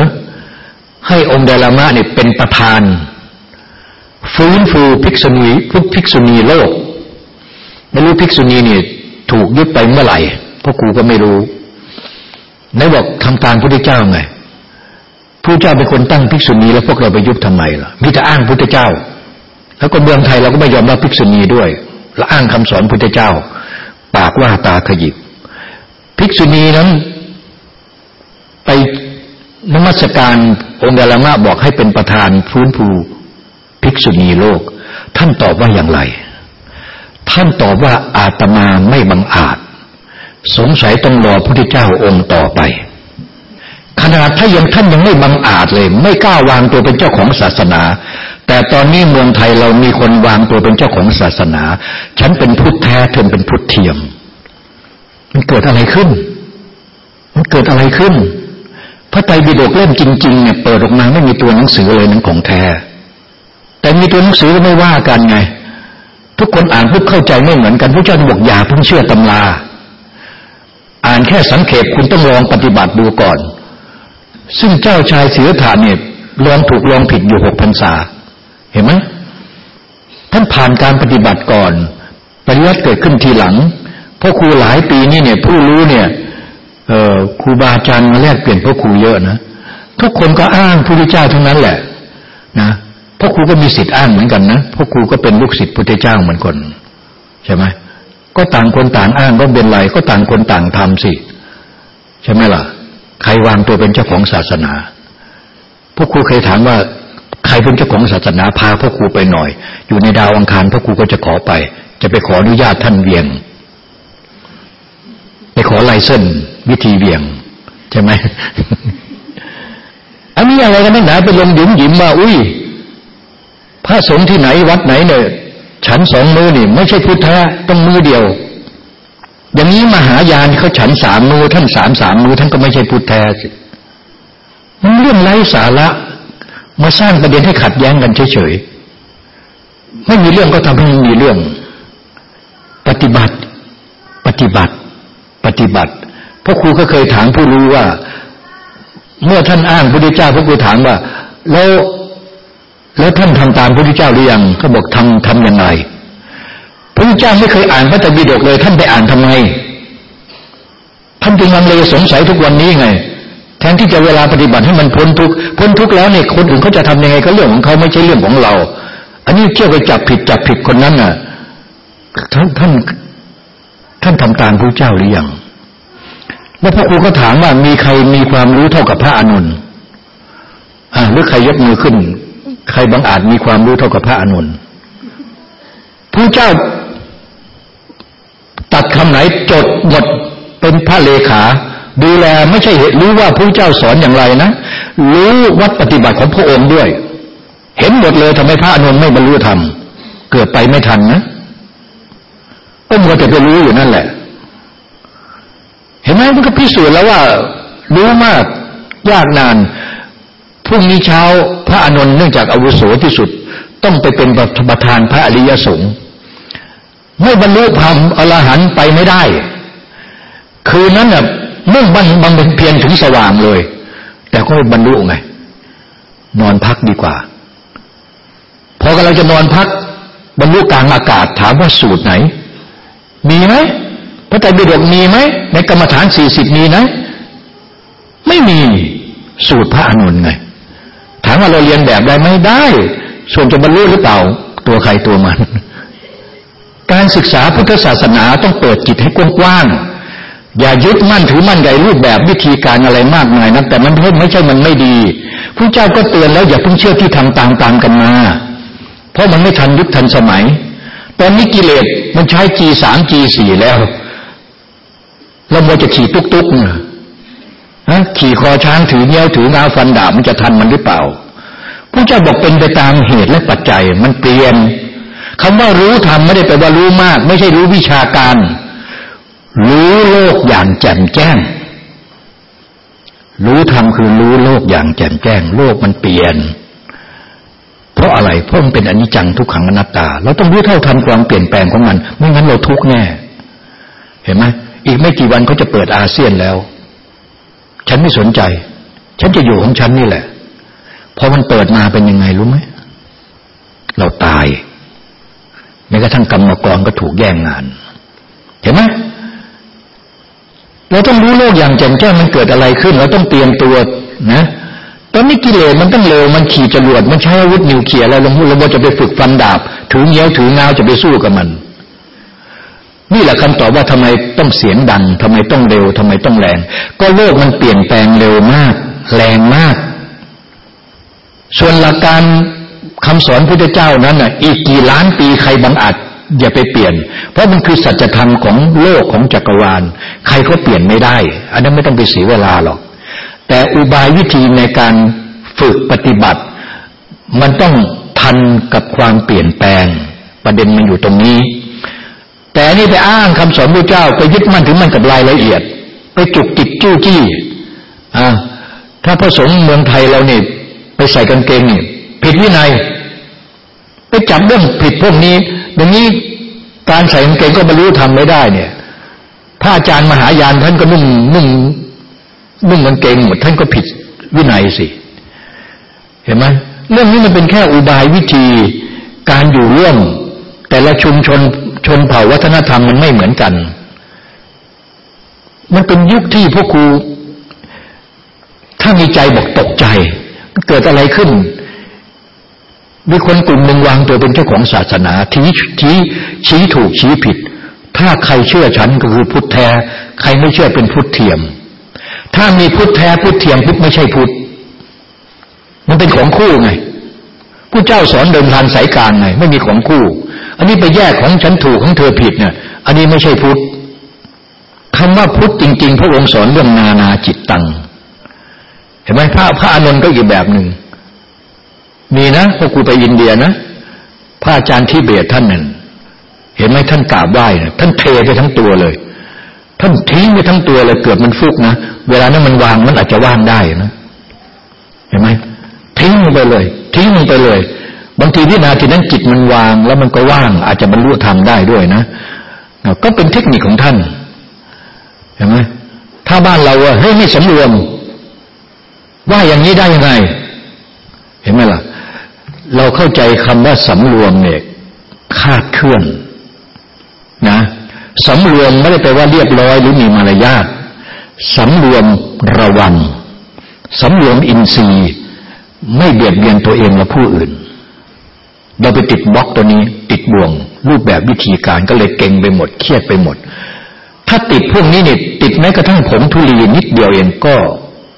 ให้องค์ดาไลลามะเนี่ยเป็นประธาน ฟื้นฟูภิกษุณีทุกภิกษุณีโลก ไม่รู้ภิกษุณีนี่ถูกยึดไปเมื่อไหร่พ่อครูก็ไม่รู้ไหนบอกทำตามพระเจ้าไงพระเจ้าเป็นคนตั้งภิกษุณีแล้วพวกเราไปยุบทำไมล่ะมีแต่อ้างพระเจ้า แล้วก็เมืองไทยเราก็ไม่ยอมรับภิกษุณีด้วยและอ้างคำสอนพระเจ้า ปากว่าตาขยิบภิกษุณีนั้น ไป นมัสการองค์ดาลามะบอกให้เป็นประธานฟื้นฟูภิกษุณีโลก ท่านตอบว่าอย่างไร ท่านตอบว่าอาตมาไม่บังอาจ สงสัยต้องรอพระพุทธเจ้าองค์ต่อไป ขนาดถ้ายังท่านยังไม่บังอาจเลย ไม่กล้าวางตัวเป็นเจ้าของศาสนา แต่ตอนนี้เมืองไทยเรามีคนวางตัวเป็นเจ้าของศาสนา ฉันเป็นพุทธแท้เธอเป็นพุทธเทียม มันเกิดอะไรขึ้น มันเกิดอะไรขึ้น ระไตรปิฎกเล่มจริงๆเนี่ยเปิดออกมาไม่มีตัวหนังสือเลยนั้นของแท้ แต่มีตัวหนังสือก็ไม่ว่ากันไง ทุกคนอ่านปุ๊บเข้าใจไม่เหมือนกันพระเจ้าบอกอย่าเพิ่งเชื่อตำรา อ่านแค่สังเขปคุณต้องลองปฏิบัติดูก่อน ซึ่งเจ้าชายเสือถาเนี่ยลองถูกลองผิดอยู่หกพรรษา เห็นไหมท่านผ่านการปฏิบัติก่อน ปริยัติเกิดขึ้นทีหลังพ่อครูหลายปีนี่เนี่ยผู้รู้เนี่ย ครูบาอาจารย์มาแลกเปลี่ยนพวกครูเยอะนะทุกคนก็อ้างพระพุทธเจ้าทั้งนั้นแหละ นะพวกครูก็มีสิทธิ์อ้างเหมือนกันนะพวกครูก็เป็นลูกศิษย์พุทธเจ้าเหมือนคนใช่ไหมก็ต่างคนต่างอ้างก็เป็นไรก็ต่างคนต่างทำสิใช่ไหมล่ะ ใครวางตัวเป็นเจ้าของศาสนาพวกครูเคยถามว่า ใครเป็นเจ้าของศาสนาพาพวกครูไปหน่อย อยู่ในดาวอังคารพวกครูก็จะขอไป จะไปขออนุญาตท่านเวียง ไปขอไลเส้น วิธีเบี่ยง ใช่ไหมอันนี้อะไรกันนักหนาไปลงหยิมหยิมมาอุ้ย พระสงฆ์ที่ไหนวัดไหนเนี่ย ฉันสองมือนี่ ไม่ใช่พุทธะต้องมือเดียว อย่างนี้มหายานเขาฉันสามมือท่านสามสามมือท่านก็ไม่ใช่พุทธะสิมันเรื่องไร้สาระมาสร้างประเด็นให้ขัดแย้งกันเฉยๆ ไม่มีเรื่องก็ทำให้มีเรื่อง ปฏิบัติ ปฏิบัติ ปฏิบัติ พราะครูก็เคยถามผู้รู้ว่า เมื่อท่านอ้างพระพุทธเจ้าพระครูถามว่า แล้วแล้วท่านทำตามพระพุทธเจ้าหรือยังเขาบอกทำทำยังไงพระพุทธเจ้าไม่เคยอ่านพระไตรปิฎกเลย ท่านไปอ่านทำไมท่านจึงลังเลสงสัยทุกวันนี้ไง แทนที่จะเวลาปฏิบัติให้มันพ้นทุกพ้นทุกแล้วเนี่ยคนอื่นเขาจะทำยังไงก็เรื่องของเขาไม่ใช่เรื่องของเรา อันนี้เที่ยวไปจับผิดจับผิดคนนั้นน่ะท่านท่านท่านทำตามพระเจ้าหรือยัง แล้วพระครูก็ถามว่ามีใครมีความรู้เท่ากับพระอนุนหรือใครยกมือขึ้น ใครบางอาจมีความรู้เท่ากับพระอนุนพระเจ้าตัดคำไหนจดหมดเป็นพระเลขา ดูแลไม่ใช่รู้ว่าพระเจ้าสอนอย่างไรนะ รู้วัดปฏิบัติของพระองค์ด้วย เห็นหมดเลยทำไมพระอนุนไม่บรรลุธรรมเกิดไปไม่ทันนะก็มัวแต่ไปรู้อยู่นั่นแหละ เห็นไหมมันก็พิสูจน์แล้วว่า รู้มากยากนานพรุ่งนี้เช้าพระอานนท์เนื่องจากอาวุโสที่สุด ต้องไปเป็นประธานพระอริยสงฆ์ไม่บรรลุธรรมอรหันต์ไปไม่ได้ คืนนั้นน่ะมุ่งบันบังเพียนถึงสว่างเลย แต่ก็ไม่บรรลุไง นอนพักดีกว่า พอกำลังจะนอนพัก บรรลุกลางอากาศถามว่าสูตรไหน มีไหม พระไตรปิฎกมีไหมในกรรมฐานสี่สิบมีนะ ไม่มีสูตรพระอนุนไง ถามว่าเราเรียนแบบได้ไม่ได้ ส่วนจะบรรลุหรือเปล่า ตัวใครตัวมัน การศึกษาพุทธศาสนาต้องเปิดจิตให้กว้างๆอย่ายึดมั่นถือมั่นใหญ่รูปแบบวิธีการอะไรมากมายนะแต่มันไม่ใช่มันไม่ดีพระเจ้าก็เตือนแล้วอย่าเพิ่งเชื่อที่ทำตามตามกันมา เพราะมันไม่ทันยุคทันสมัย ตอนนี้กิเลสมันใช้จีสามจีสี่แล้ว เราโมจะขี่ตุ๊กตุ๊กนะฮะขี่คอช้างถือเงี้ยวถืองาฟันดาบมันจะทันมันหรือเปล่าพระเจ้าบอกเป็นไปตามเหตุและปัจจัย มันเปลี่ยนคำว่ารู้ธรรมไม่ได้แปลว่ารู้มาก ไม่ใช่รู้วิชาการ รู้โลกอย่างแจ่มแจ้ง รู้ธรรมคือรู้โลกอย่างแจ่มแจ้ง โลกมันเปลี่ยน เพราะอะไรเพราะมันเป็นอนิจจังทุกขังอนัตตา เราต้องรู้เท่าทันความเปลี่ยนแปลงของมัน ไม่งั้นเราทุกข์แน่ เห็นไหม อีกไม่กี่วันเขาจะเปิดอาเซียนแล้ว ฉันไม่สนใจ ฉันจะอยู่ของฉันนี่แหละพอมันเปิดมาเป็นยังไงรู้ไหมเราตายแม้กระทั่งกรรมกรก็ถูกแย่งงาน เห็นไหมเราต้องรู้โลกอย่างแจ่มแจ้งมันเกิดอะไรขึ้น เราต้องเตรียมตัวนะตอนนี้กิเลสมันต้องเร็วมันขี่จรวดมันใช้อาวุธนิวเคลียร์แล้วเราเราจะไปฝึกฟันดาบ ถือเงี้ยวถืองาจะไปสู้กับมัน นี่แหละคำตอบว่าทำไมต้องเสียงดังทำไมต้องเร็วทำไมต้องแรง ก็โลกมันเปลี่ยนแปลงเร็วมาก แรงมาก ส่วนหลักการคำสอนพระเจ้านั้นน่ะ อีกกี่ล้านปีใครบังอาจอย่าไปเปลี่ยน เพราะมันคือสัจธรรมของโลกของจักรวาล ใครก็เปลี่ยนไม่ได้ อันนั้นไม่ต้องไปเสียเวลาหรอก แต่อุบายวิธีในการฝึกปฏิบัติ มันต้องทันกับความเปลี่ยนแปลง ประเด็นมันอยู่ตรงนี้ แต่นี่ไปอ้างคำสอนพระเจ้าไปยึดมั่นถึงมันกับรายละเอียด ไปจุกจิกจู้จี้อ่าถ้าพระสงฆ์เมืองไทยเราเนี่ยไปใส่กางเกงนี่ผิดวินัย ไปจับเรื่องผิดพวกนี้ อย่างนี้การใส่กางเกงก็บรรลุธรรมไม่ได้เนี่ยพระอาจารย์มหายานท่านก็นุ่งนุ่งนุ่งกางเกงหมดท่านก็ผิดวินัยสิ เห็นไหมเรื่องนี้มันเป็นแค่อุบายวิธีการอยู่ร่วม แต่ละชุมชน ชนเผ่าวัฒนธรรมมันไม่เหมือนกัน มันเป็นยุคที่พวกครูถ้ามีใจบอกตกใจ เกิดอะไรขึ้น มีคนกลุ่มหนึ่งวางตัวเป็นเจ้าของศาสนาชี้ชี้ชี้ถูกชี้ผิด ถ้าใครเชื่อฉันก็คือพุทธแท้ ใครไม่เชื่อเป็นพุทธเทียม ถ้ามีพุทธแท้พุทธเทียมพุทธไม่ใช่พุทธมันเป็นของคู่ไงผู้เจ้าสอนเดินทางสายกลางไง ไม่มีของคู่ อันนี้ไปแยกของฉันถูกของเธอผิดเนี่ย อันนี้ไม่ใช่พุทธคำว่าพุทธจริง ๆ พระองค์สอนเรื่องนานาจิตตัง เห็นไหมพระพระอานนท์ก็อีกแบบหนึ่ง มีนะพวกกูไปอินเดียนะ พระอาจารย์ที่เบตท่านนั่นเห็นไหมท่านกราบไหว้เนี่ยท่านเทไปทั้งตัวเลย ท่านทิ้งไปทั้งตัวเลยเกือบมันฟุกนะ เวลานั้นมันวางมันอาจจะว่างได้นะ เห็นไหมทิ้งมันไปเลย ทิ้งมันไปเลย บางทีวินาทีนั้นจิตมันวาง แล้วมันก็ว่าง อาจจะบรรลุธรรมได้ด้วยนะก็เป็นเทคนิคของท่านเห็นไหมถ้าบ้านเราเฮ้ยไม่สำรวม ว่าอย่างนี้ได้ยังไง เห็นไหมล่ะ เราเข้าใจคำว่าสำรวมเนี่ยคาดเคลื่อน นะสำรวมไม่ได้แปลว่าเรียบร้อยหรือมีมารยาทสำรวมระวังสำรวมอินทรีย์ ไม่เบียดเบียนตัวเองและผู้อื่น เราไปติดบล็อกตัวนี้ ติดบ่วง รูปแบบวิธีการก็เลยเก่งไปหมด เครียดไปหมด ถ้าติดพวกนี้เนี่ยติดแม้กระทั่งผมทุลีนิดเดียวเองก็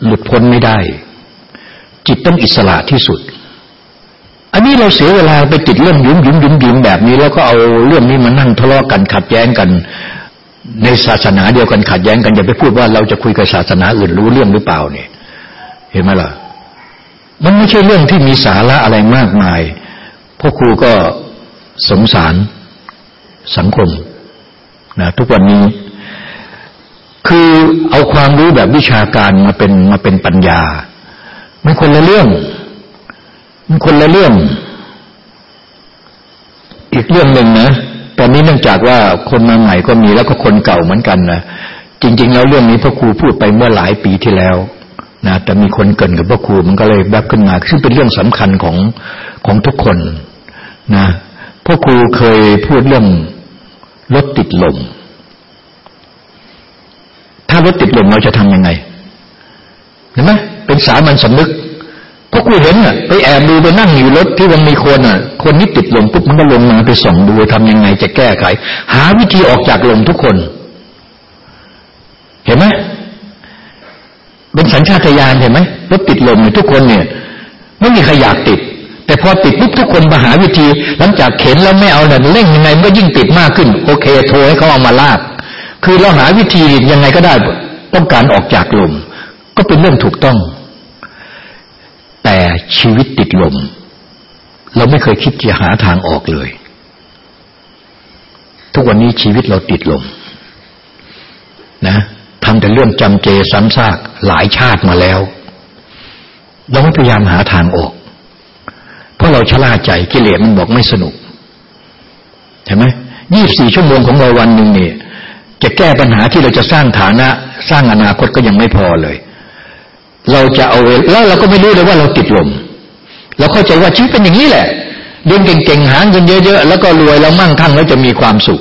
หลุดพ้นไม่ได้ จิตต้องอิสระที่สุด อันนี้เราเสียเวลาไปติดเรื่องยุ่มยุ่มยุ่มยุ่มแบบนี้ แล้วก็เอาเรื่องนี้มานั่งทะเลาะกันขัดแย้งกัน ในศาสนาเดียวกันขัดแย้งกันอย่าไปพูดว่าเราจะคุยกับศาสนาอื่นรู้เรื่องหรือเปล่าเนี่ย เห็นไหมล่ะมันไม่ใช่เรื่องที่มีสาระอะไรมากมาย พ่อครูก็สงสารสังคมนะทุกวันนี้ คือเอาความรู้แบบวิชาการมาเป็นมาเป็นปัญญา มันคนละเรื่อง มันคนละเรื่อง อีกเรื่องหนึ่งนะตอนนี้เนื่องจากว่าคนมาใหม่ก็มีแล้วก็คนเก่าเหมือนกันนะจริง ๆ แล้วเรื่องนี้พ่อครูพูดไปเมื่อหลายปีที่แล้วนะแต่มีคนเกินกับพ่อครูมันก็เลยแบบขึ้นมาซึ่งเป็นเรื่องสำคัญของของทุกคน นะพ่อครูเคยพูดเรื่องรถติดลม ถ้ารถติดลมเราจะทำยังไง เห็นไหมเป็นสามัญสำนึกพราะกูเห็นอะไปแอบดูไปนั่งอยู่รถที่มันมีคนอะ คนนี้ติดลมปุ๊บมันก็ลงมาไปส่องดูทำยังไงจะแก้ไข หาวิธีออกจากลมทุกคน เห็นไหมเป็นสัญชาตญาณเห็นไหมรถติดลมเนี่ยทุกคนเนี่ย ไม่มีใครอยากติด แต่พอติดปุ๊บทุกคนมาหาวิธี หลังจากเข็นแล้วไม่เอาเนี่ยเร่งยังไงมันก็ยิ่งติดมากขึ้น โอเค โทรให้เขาเอามาลาก คือเราหาวิธียังไงก็ได้ ต้องการออกจากลม ก็เป็นเรื่องถูกต้อง แต่ชีวิตติดลม เราไม่เคยคิดจะหาทางออกเลย ทุกวันนี้ชีวิตเราติดลม นะทำแต่เรื่องจำเจซ้ำซากหลายชาติมาแล้ว เราไม่พยายามหาทางออก เพราะเราชะล่าใจกิเลสมันบอกไม่สนุกเห็นไหมยี่บสี่ชั่วโมงของเราวันหนึ่งเนี่ยจะแก้ปัญหาที่เราจะสร้างฐานะ สร้างอนาคตก็ยังไม่พอเลย เราจะเอาแล้วเราก็ไม่รู้เลยว่าเราติดลมเราเข้าใจว่าชีวิตเป็นอย่างนี้แหละเรียนเก่งๆหาเงินเยอะๆแล้วก็รวยแล้วมั่งคั่งแล้วจะมีความสุข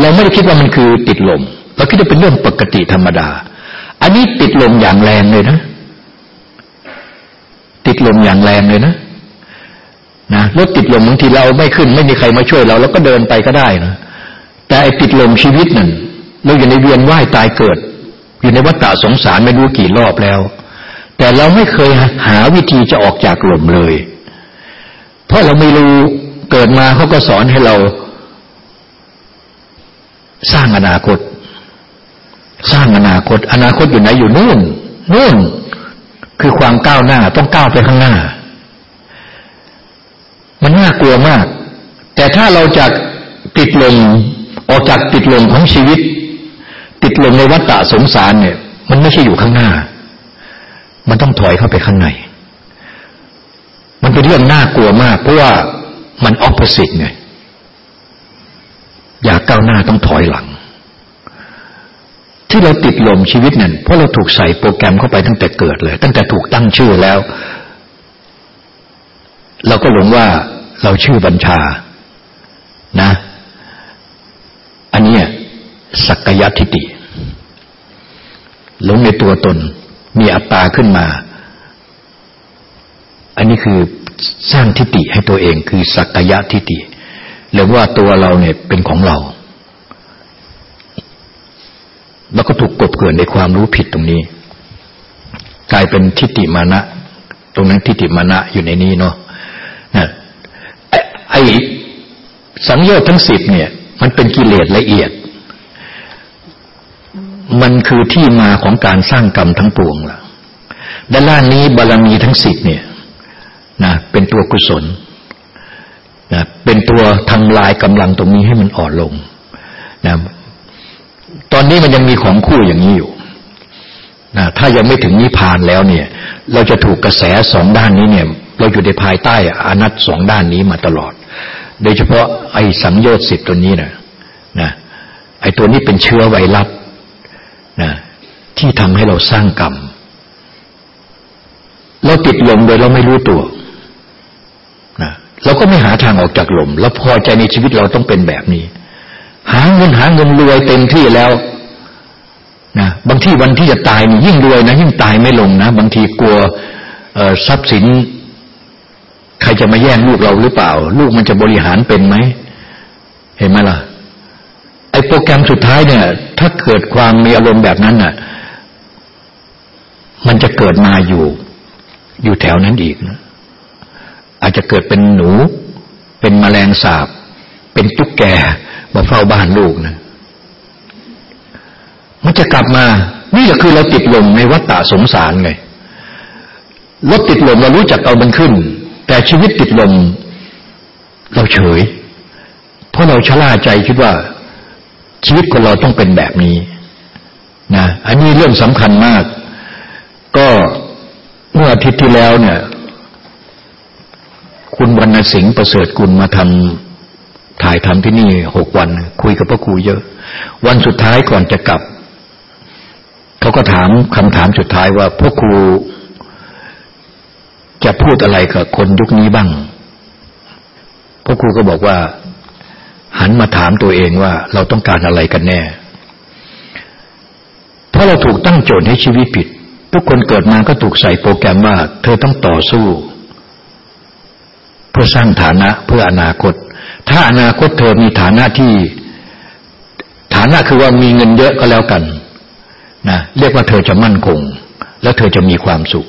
เราไม่ได้คิดว่ามันคือติดลมเราคิดว่าเป็นเรื่องปกติธรรมดา อันนี้ติดลมอย่างแรงเลยนะ ติดลมอย่างแรงเลยนะนะรถติดลมบางทีเราไม่ขึ้น ไม่มีใครมาช่วยเราแล้วก็เดินไปก็ได้นะแต่ไอ้ติดลมชีวิตนั่นเราอยู่ในเวียนว่ายตายเกิด อยู่ในวัฏฏะสงสารไม่รู้กี่รอบแล้ว แต่เราไม่เคยหาวิธีจะออกจากลมเลย เพราะเราไม่รู้เกิดมาเขาก็สอนให้เรา สร้างอนาคต สร้างอนาคต อนาคตอยู่ไหนอยู่นู่นนู่น คือความก้าวหน้าต้องก้าวไปข้างหน้า มันน่ากลัวมาก แต่ถ้าเราจะติดลมออกจากติดลมของชีวิต ติดลมในวัฏฏะสงสารเนี่ย มันไม่ใช่อยู่ข้างหน้า มันต้องถอยเข้าไปข้างใน มันเป็นเรื่องน่ากลัวมาก เพราะว่ามันออปโปสิตไงอยากก้าวหน้าต้องถอยหลัง ที่เราติดลมชีวิตนั่นเพราะเราถูกใส่โปรแกรมเข้าไปตั้งแต่เกิดเลย ตั้งแต่ถูกตั้งชื่อแล้ว เราก็หลงว่าเราชื่อบัญชานะ อันนี้สักยทิฏฐิหลงในตัวตน มีอัตตาขึ้นมา อันนี้คือสร้างทิฏฐิให้ตัวเองคือสักยะทิฏฐิหรือว่าตัวเราเนี่ยเป็นของเรา แล้วก็ถูกกบเกินในความรู้ผิดตรงนี้ กลายเป็นทิฏฐิมานะ ตรงนั้นทิฏฐิมานะอยู่ในนี้เนาะนะไอ้สังโยชน์ทั้งสิบเนี่ย มันเป็นกิเลสละเอียด มันคือที่มาของการสร้างกรรมทั้งปวงล่ะด้านล่างนี้บารมีทั้งสิบเนี่ยนะเป็นตัวกุศลนะเป็นตัวทำลายกำลังตรงนี้ให้มันอ่อนลงนะ ตอนนี้มันยังมีของคู่อย่างนี้อยู่นะถ้ายังไม่ถึงนิพพานแล้วเนี่ย เราจะถูกกระแสสองด้านนี้เนี่ย เราอยู่ในภายใต้อนัตสองด้านนี้มาตลอด โดยเฉพาะไอ้สังโยชน์สิบตัวนี้นะนะไอ้ตัวนี้เป็นเชื้อไวรัสนะที่ทำให้เราสร้างกรรมเราติดลมโดยเราไม่รู้ตัวนะเราก็ไม่หาทางออกจากลมเราพอใจในชีวิตเราต้องเป็นแบบนี้ หาเงินหาเงินรวยเต็มที่แล้วนะบางที่วันที่จะตายนี่ยิ่งรวยนะยิ่งตายไม่ลงนะบางทีกลัวทรัพย์สิน ใครจะมาแย่งลูกเราหรือเปล่า ลูกมันจะบริหารเป็นไหมเห็นไหมล่ะไอ้โปรแกรมสุดท้ายเนี่ย ถ้าเกิดความมีอารมณ์แบบนั้นน่ะ มันจะเกิดมาอยู่ อยู่แถวนั้นอีกนะอาจจะเกิดเป็นหนู เป็นมแมลงสาบ เป็นตุ๊กแก มาเฝ้าบ้านลูกนะ มันจะกลับมา นี่ก็คือเราติดลมในวัฏฏะสงสารไงรถติดลมเรารู้จักเอามันขึ้น แต่ชีวิตติดลม เราเฉย เพราะเราชะล่าใจคิดว่า ชีวิตของเราต้องเป็นแบบนี้นะอันนี้เรื่องสำคัญมาก ก็เมื่ออาทิตย์ที่แล้วเนี่ย คุณวรรณสิงห์ประเสริฐกุลมาทำ ถ่ายทำที่นี่หกวัน คุยกับพระครูเยอะ วันสุดท้ายก่อนจะกลับเขาก็ถามคำถามสุดท้ายว่าพระครูจะพูดอะไรกับคนยุคนี้บ้างพ่อครูก็บอกว่า หันมาถามตัวเองว่า เราต้องการอะไรกันแน่ เพราะเราถูกตั้งโจทย์ให้ชีวิตผิด ทุกคนเกิดมาก็ถูกใส่โปรแกรมว่า เธอต้องต่อสู้ เพื่อสร้างฐานะเพื่ออนาคต ถ้าอนาคตเธอมีฐานะที่ ฐานะคือว่ามีเงินเยอะก็แล้วกันนะเรียกว่าเธอจะมั่นคง แล้วเธอจะมีความสุข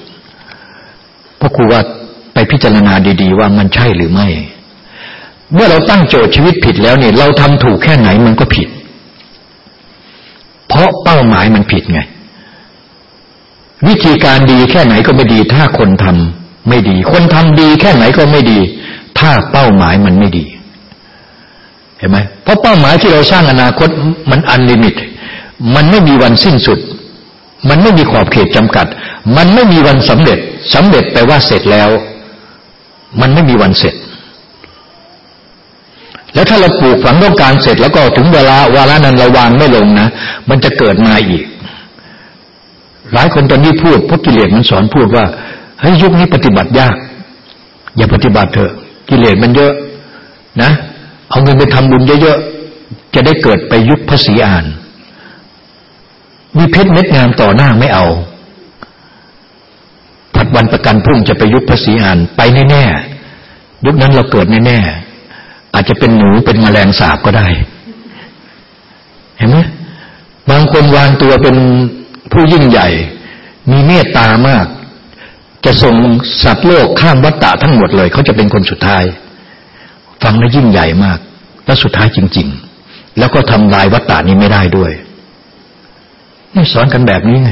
เพราะครูว่าไปพิจารณาดีๆ ว่ามันใช่หรือไม่ เมื่อเราตั้งโจทย์ชีวิตผิดแล้วเนี่ย เราทำถูกแค่ไหนมันก็ผิด เพราะเป้าหมายมันผิดไง วิธีการดีแค่ไหนก็ไม่ดี ถ้าคนทำไม่ดี คนทำดีแค่ไหนก็ไม่ดี ถ้าเป้าหมายมันไม่ดี ห็นไหมเพราะเป้าหมายที่เราสร้างอนาคตมันอันลิมิต มันไม่มีวันสิ้นสุด มันไม่มีขอบเขตจำกัด มันไม่มีวันสำเร็จสำเร็จแปลว่าเสร็จแล้ว มันไม่มีวันเสร็จ แล้วถ้าเราปลูกฝังต้องการเสร็จแล้วก็ถึงเวลาวาระนั้นเราวางไม่ลงนะ มันจะเกิดมาอีก หลายคนตอนนี้พูดพวกกิเลสมันสอนพูดว่าเฮ้ยยุคนี้ปฏิบัติยาก อย่าปฏิบัติเถอะ กิเลสมันเยอะนะ เอาเงินไปทำบุญเยอะๆ จะได้เกิดไปยุคพระศรีอาน มีเพชรเม็ดงามต่อหน้าไม่เอา ผัดวันประกันพรุ่งจะไปยุคพระศรีอาน ไปแน่ๆยุคนั้นเราเกิดแน่ๆอาจจะเป็นหนูเป็นมแมลงสาบก็ได้ เห็นไหมบางคนวางตัวเป็นผู้ยิ่งใหญ่ มีเมตตามาก จะส่งสัตว์โลกข้ามวัฏฏะทั้งหมดเลย เขาจะเป็นคนสุดท้าย ฟังแล้วยิ่งใหญ่มาก และสุดท้ายจริง ๆ แล้วก็ทำลายวัฏฏะนี้ไม่ได้ด้วยนี่สอนกันแบบนี้ไง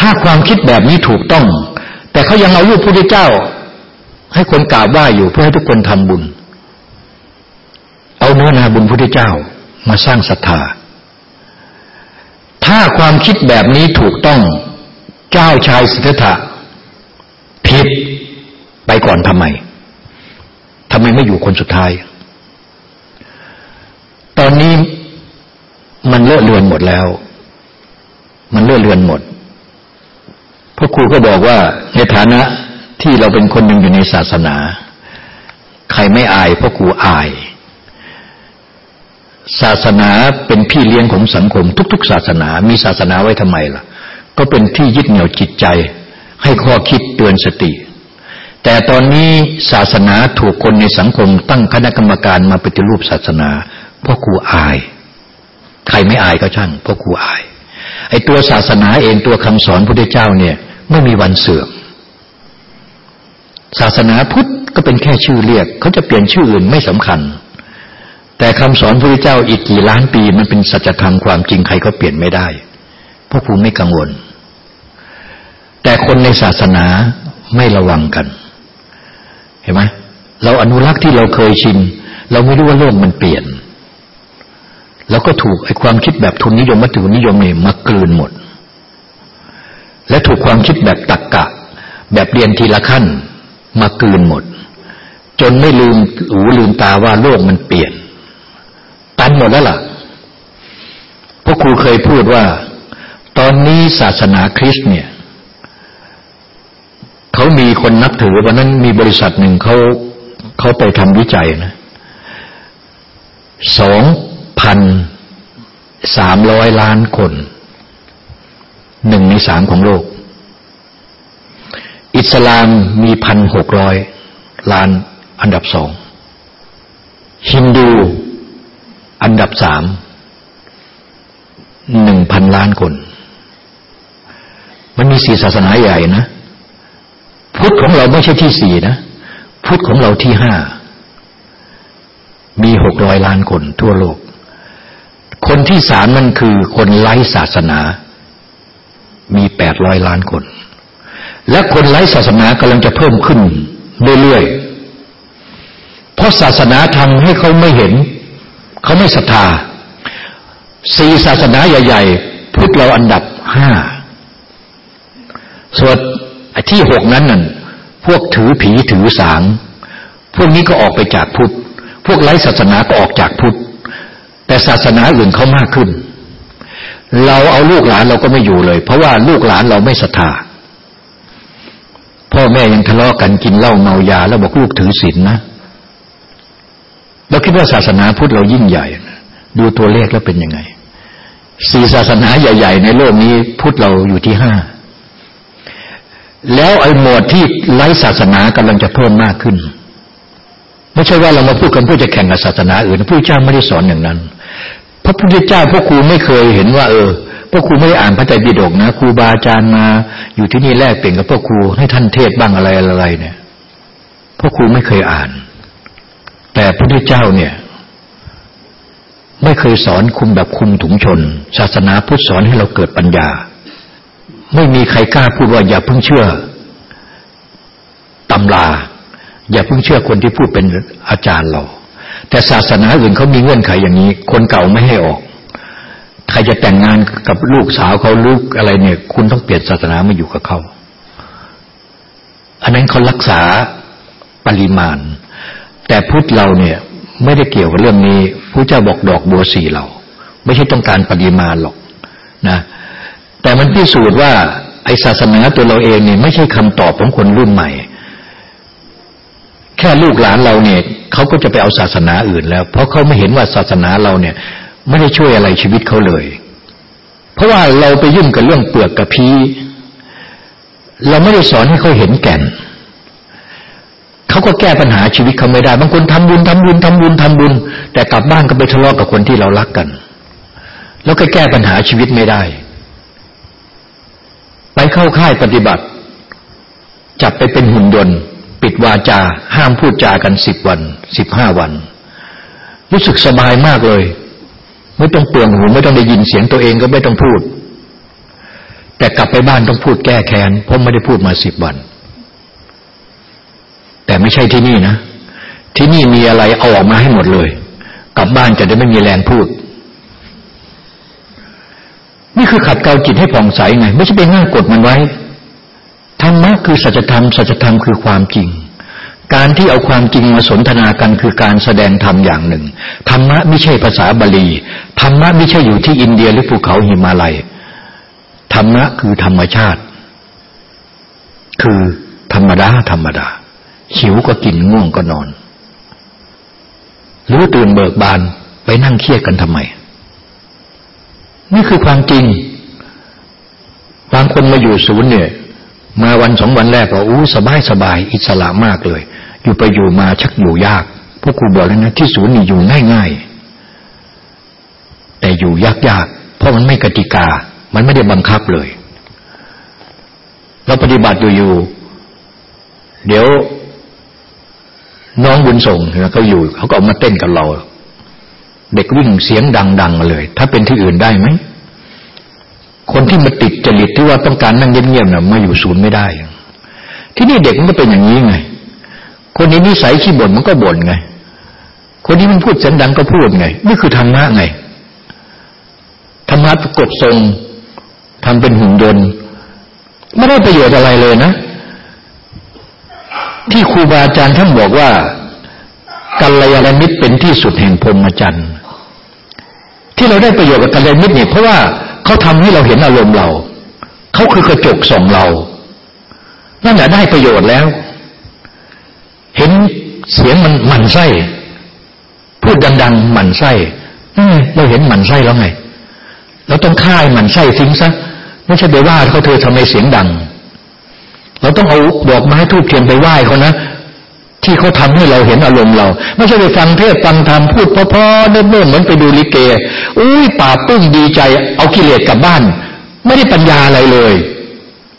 ถ้าความคิดแบบนี้ถูกต้อง แต่เขายังเอารูปพระพุทธเจ้า ให้คนกราบไหว้อยู่เพื่อให้ทุกคนทำบุญ เอาเนื้อนาบุญพระพุทธเจ้ามาสร้างศรัทธา ถ้าความคิดแบบนี้ถูกต้อง เจ้าชายสิทธัตถะผิดไปก่อนทำไม ไมไม่อยู่คนสุดท้าย ตอนนี้มันเลอะเลือนหมดแล้ว มันเลอะเลือนหมดพระครูก็บอกว่าในฐานะที่เราเป็นคนหนึ่งอยู่ในศาสนา ใครไม่อายพ่อครูอาย ศาสนาเป็นพี่เลี้ยงของสังคม ทุก ๆ ศาสนา มีศาสนาไว้ทำไมล่ะ ก็เป็นที่ยึดเหนี่ยวจิตใจ ให้ข้อคิดเตือนสติ แต่ตอนนี้ศาสนาถูกคนในสังคม ตั้งคณะกรรมการมาปฏิรูปศาสนาพ่อครูอาย ใครไม่อายก็ช่างพ่อครูอาย ไอตัวศาสนาเองตัวคำสอนพระเจ้าเนี่ยไม่มีวันเสื่อม ศาสนาพุทธก็เป็นแค่ชื่อเรียก เขาจะเปลี่ยนชื่ออื่นไม่สำคัญ แต่คำสอนพระเจ้าอีกกี่ล้านปี มันเป็นสัจธรรมความจริงใครก็เปลี่ยนไม่ได้พวกคุณไม่กังวล แต่คนในศาสนาไม่ระวังกัน เห็นไหมเราอนุรักษ์ที่เราเคยชิน เราไม่รู้ว่าโลกมันเปลี่ยน แล้วก็ถูกไอ้ความคิดแบบทุนนิยมวัตถุนิยมเนี่ยมากลืนหมด และถูกความคิดแบบตักกะ แบบเรียนทีละขั้นมากลืนหมด จนไม่ลืมหูลืมตาว่าโลกมันเปลี่ยน ตันหมดแล้วล่ะพวกครูเคยพูดว่า ตอนนี้ศาสนาคริสต์เนี่ย เขามีคนนับถือวันนั้นมีบริษัทหนึ่งเขาเขาไปทำวิจัยนะสองพันสามร้อยล้านคน หนึ่งในสามของโลก อิสลามมีพันหกร้อยล้านอันดับสอง ฮินดูอันดับสาม หนึ่งพันล้านคน มันมีสี่ศาสนาใหญ่นะ พุทธของเราไม่ใช่ที่สี่นะ พุทธของเราที่ห้า มีหกร้อยล้านคนทั่วโลก คนที่สามนั่นคือคนไร้ศาสนา มีแปดร้อยล้านคน และคนไร้ศาสนากำลังจะเพิ่มขึ้นเรื่อยๆ เพราะศาสนาทำให้เขาไม่เห็น เขาไม่ศรัทธา สี่ศาสนาใหญ่ ๆ พุทธเราอันดับห้าส่วน อที่หกนั้นนั่นพวกถือผีถือสาง พวกนี้ก็ออกไปจากพุทธ พวกไร้ศาสนาก็ออกจากพุทธ แต่ศาสนาอื่นเขามากขึ้น เราเอาลูกหลานเราก็ไม่อยู่เลย เพราะว่าลูกหลานเราไม่ศรัทธา พ่อแม่ยังทะเลาะกันกินเหล้าเมายา แล้วบอกลูกถือศีลนนะ เราคิดว่าศาสนาพุทธเรายิ่งใหญ่ ดูตัวเลขแล้วเป็นยังไง สี่ศาสนาใหญ่ ๆ ในโลกนี้พุทธเราอยู่ที่ห้า แล้วไอ้หมวดที่ไร้ศาสนากำลังจะเพิ่มมากขึ้น ไม่ใช่ว่าเรามาพูดกันเพื่อจะแข่งกับศาสนาอื่นพระพุทธเจ้าไม่ได้สอนอย่างนั้น พระพุทธเจ้าพวกครูไม่เคยเห็นว่า เออพวกครูไม่ได้อ่านพระไตรปิฎกนะครูบาอาจารย์มาอยู่ที่นี่แลกเปลี่ยนกับพวกครูให้ท่านเทศบ้างอะไรอะไรเนี่ยพวกครูไม่เคยอ่าน แต่พระพุทธเจ้าเนี่ย ไม่เคยสอนคุมแบบคุมถุงชน ศาสนาพุทธสอนให้เราเกิดปัญญา ไม่มีใครกล้าพูดว่าอย่าเพิ่งเชื่อตำรา อย่าเพิ่งเชื่อคนที่พูดเป็นอาจารย์เรา แต่ศาสนาอื่นเขามีเงื่อนไขอย่างนี้ คนเก่าไม่ให้ออก ใครจะแต่งงานกับลูกสาวเขาลูกอะไรเนี่ย คุณต้องเปลี่ยนศาสนามาอยู่กับเขาอันนั้นเขารักษาปริมาณ แต่พุทธเราเนี่ยไม่ได้เกี่ยวกับเรื่องนี้พระเจ้าบอกดอกบัวสีเรา ไม่ใช่ต้องการปริมาณหรอกนะ แต่มันพิสูจน์ว่าไอศาสนาตัวเราเองเนี่ยไม่ใช่คำตอบของคนรุ่นใหม่ แค่ลูกหลานเราเนี่ยเขาก็จะไปเอาศาสนาอื่นแล้ว เพราะเขาไม่เห็นว่าศาสนาเราเนี่ย ไม่ได้ช่วยอะไรชีวิตเขาเลย เพราะว่าเราไปยุ่งกับเรื่องเปลือกกับพีเราไม่ได้สอนให้เขาเห็นแก่นเขาก็แก้ปัญหาชีวิตเขาไม่ได้ บางคนทำบุญทำบุญทำบุญทำบุญ แต่กลับบ้านก็ไปทะเลาะกับคนที่เรารักกัน แล้วก็แก้ปัญหาชีวิตไม่ได้ ไปเข้าค่ายปฏิบัติ จับไปเป็นหุ่นยนต์ ปิดวาจา ห้ามพูดจากันสิบวันสิบห้าวัน รู้สึกสบายมากเลย ไม่ต้องเปลืองหูไม่ต้องได้ยินเสียงตัวเองก็ไม่ต้องพูด แต่กลับไปบ้านต้องพูดแก้แค้นเพราะไม่ได้พูดมาสิบวัน แต่ไม่ใช่ที่นี่นะ ที่นี่มีอะไรเอาออกมาให้หมดเลย กลับบ้านจะได้ไม่มีแรงพูด นี่คือขัดเกลาจิตให้ผ่องใสไง ไม่ใช่ไปง่ายกดมันไว้ธรรมะคือสัจธรรมสัจธรรมคือความจริง การที่เอาความจริงมาสนทนากันคือการแสดงธรรมอย่างหนึ่งธรรมะไม่ใช่ภาษาบาลีธรรมะไม่ใช่อยู่ที่อินเดียหรือภูเขาหิมาลัยธรรมะคือธรรมชาติ คือธรรมดาธรรมดา หิวก็กินง่วงก็นอน หรือตื่นเบิกบานไปนั่งเครียดกันทำไม นี่คือความจริง บางคนมาอยู่ศูนย์เนี่ย มาวันสองวันแรกก็อู้สบายสบายอิสระมากเลย อยู่ไปอยู่มาชักอยู่ยากพวกครูบอกเลยนะที่ศูนย์นี่อยู่ง่ายง่ายแต่อยู่ยากยากเพราะมันไม่กติกา มันไม่ได้บังคับเลย เราปฏิบัติอยู่อยู่เดี๋ยวน้องบุญส่งเขาอยู่ เขาก็มาเต้นกับเรา เด็กวิ่งเสียงดังๆมาเลย ถ้าเป็นที่อื่นได้ไหม คนที่มาติดจริตที่ว่าต้องการนั่งเงียบๆน่ะมาอยู่ศูนย์ไม่ได้ ที่นี่เด็กมันก็เป็นอย่างนี้ไง คนนี้นิสัยขี้บ่นมันก็บ่นไง คนนี้มันพูดเสียงดังก็พูดไง นี่คือธรรมะไง ธรรมะประกบทรงทำเป็นหุ่นยนต์ไม่ได้ประโยชน์อะไรเลยนะ ที่ครูบาอาจารย์ท่านบอกว่ากัลยาณมิตรเป็นที่สุดแห่งพรหมจรรย์ ที่เราได้ประโยชน์กับกัลยาณมิตรเนี่ยเพราะว่าเขาทำให้เราเห็นอารมณ์เราเขาคือกระจกส่องเรานั่นแหละได้ประโยชน์แล้ว เห็นเสียงมันหมันไส้พูดดัง ๆ หมันไส้เราเห็นหมันไส้แล้วไงเราต้องฆ่าหมันไส้ทิ้งซะไม่ใช่ไปว่าเขาเธอทำไมเสียงดัง เราต้องเอาดอกไม้ทูบเทียนไปไหว้เขานะ ที่เขาทาให้เราเห็นอารมณ์เรา ไม่ใช่ไปฟังเทศฟังธรรมพูดเพราะๆเนิ่มๆเหมือนไปดูลิเกอุ้ยป่าปึ้งดีใจ เอากิเลสกลับบ้าน ไม่ได้ปัญญาอะไรเลย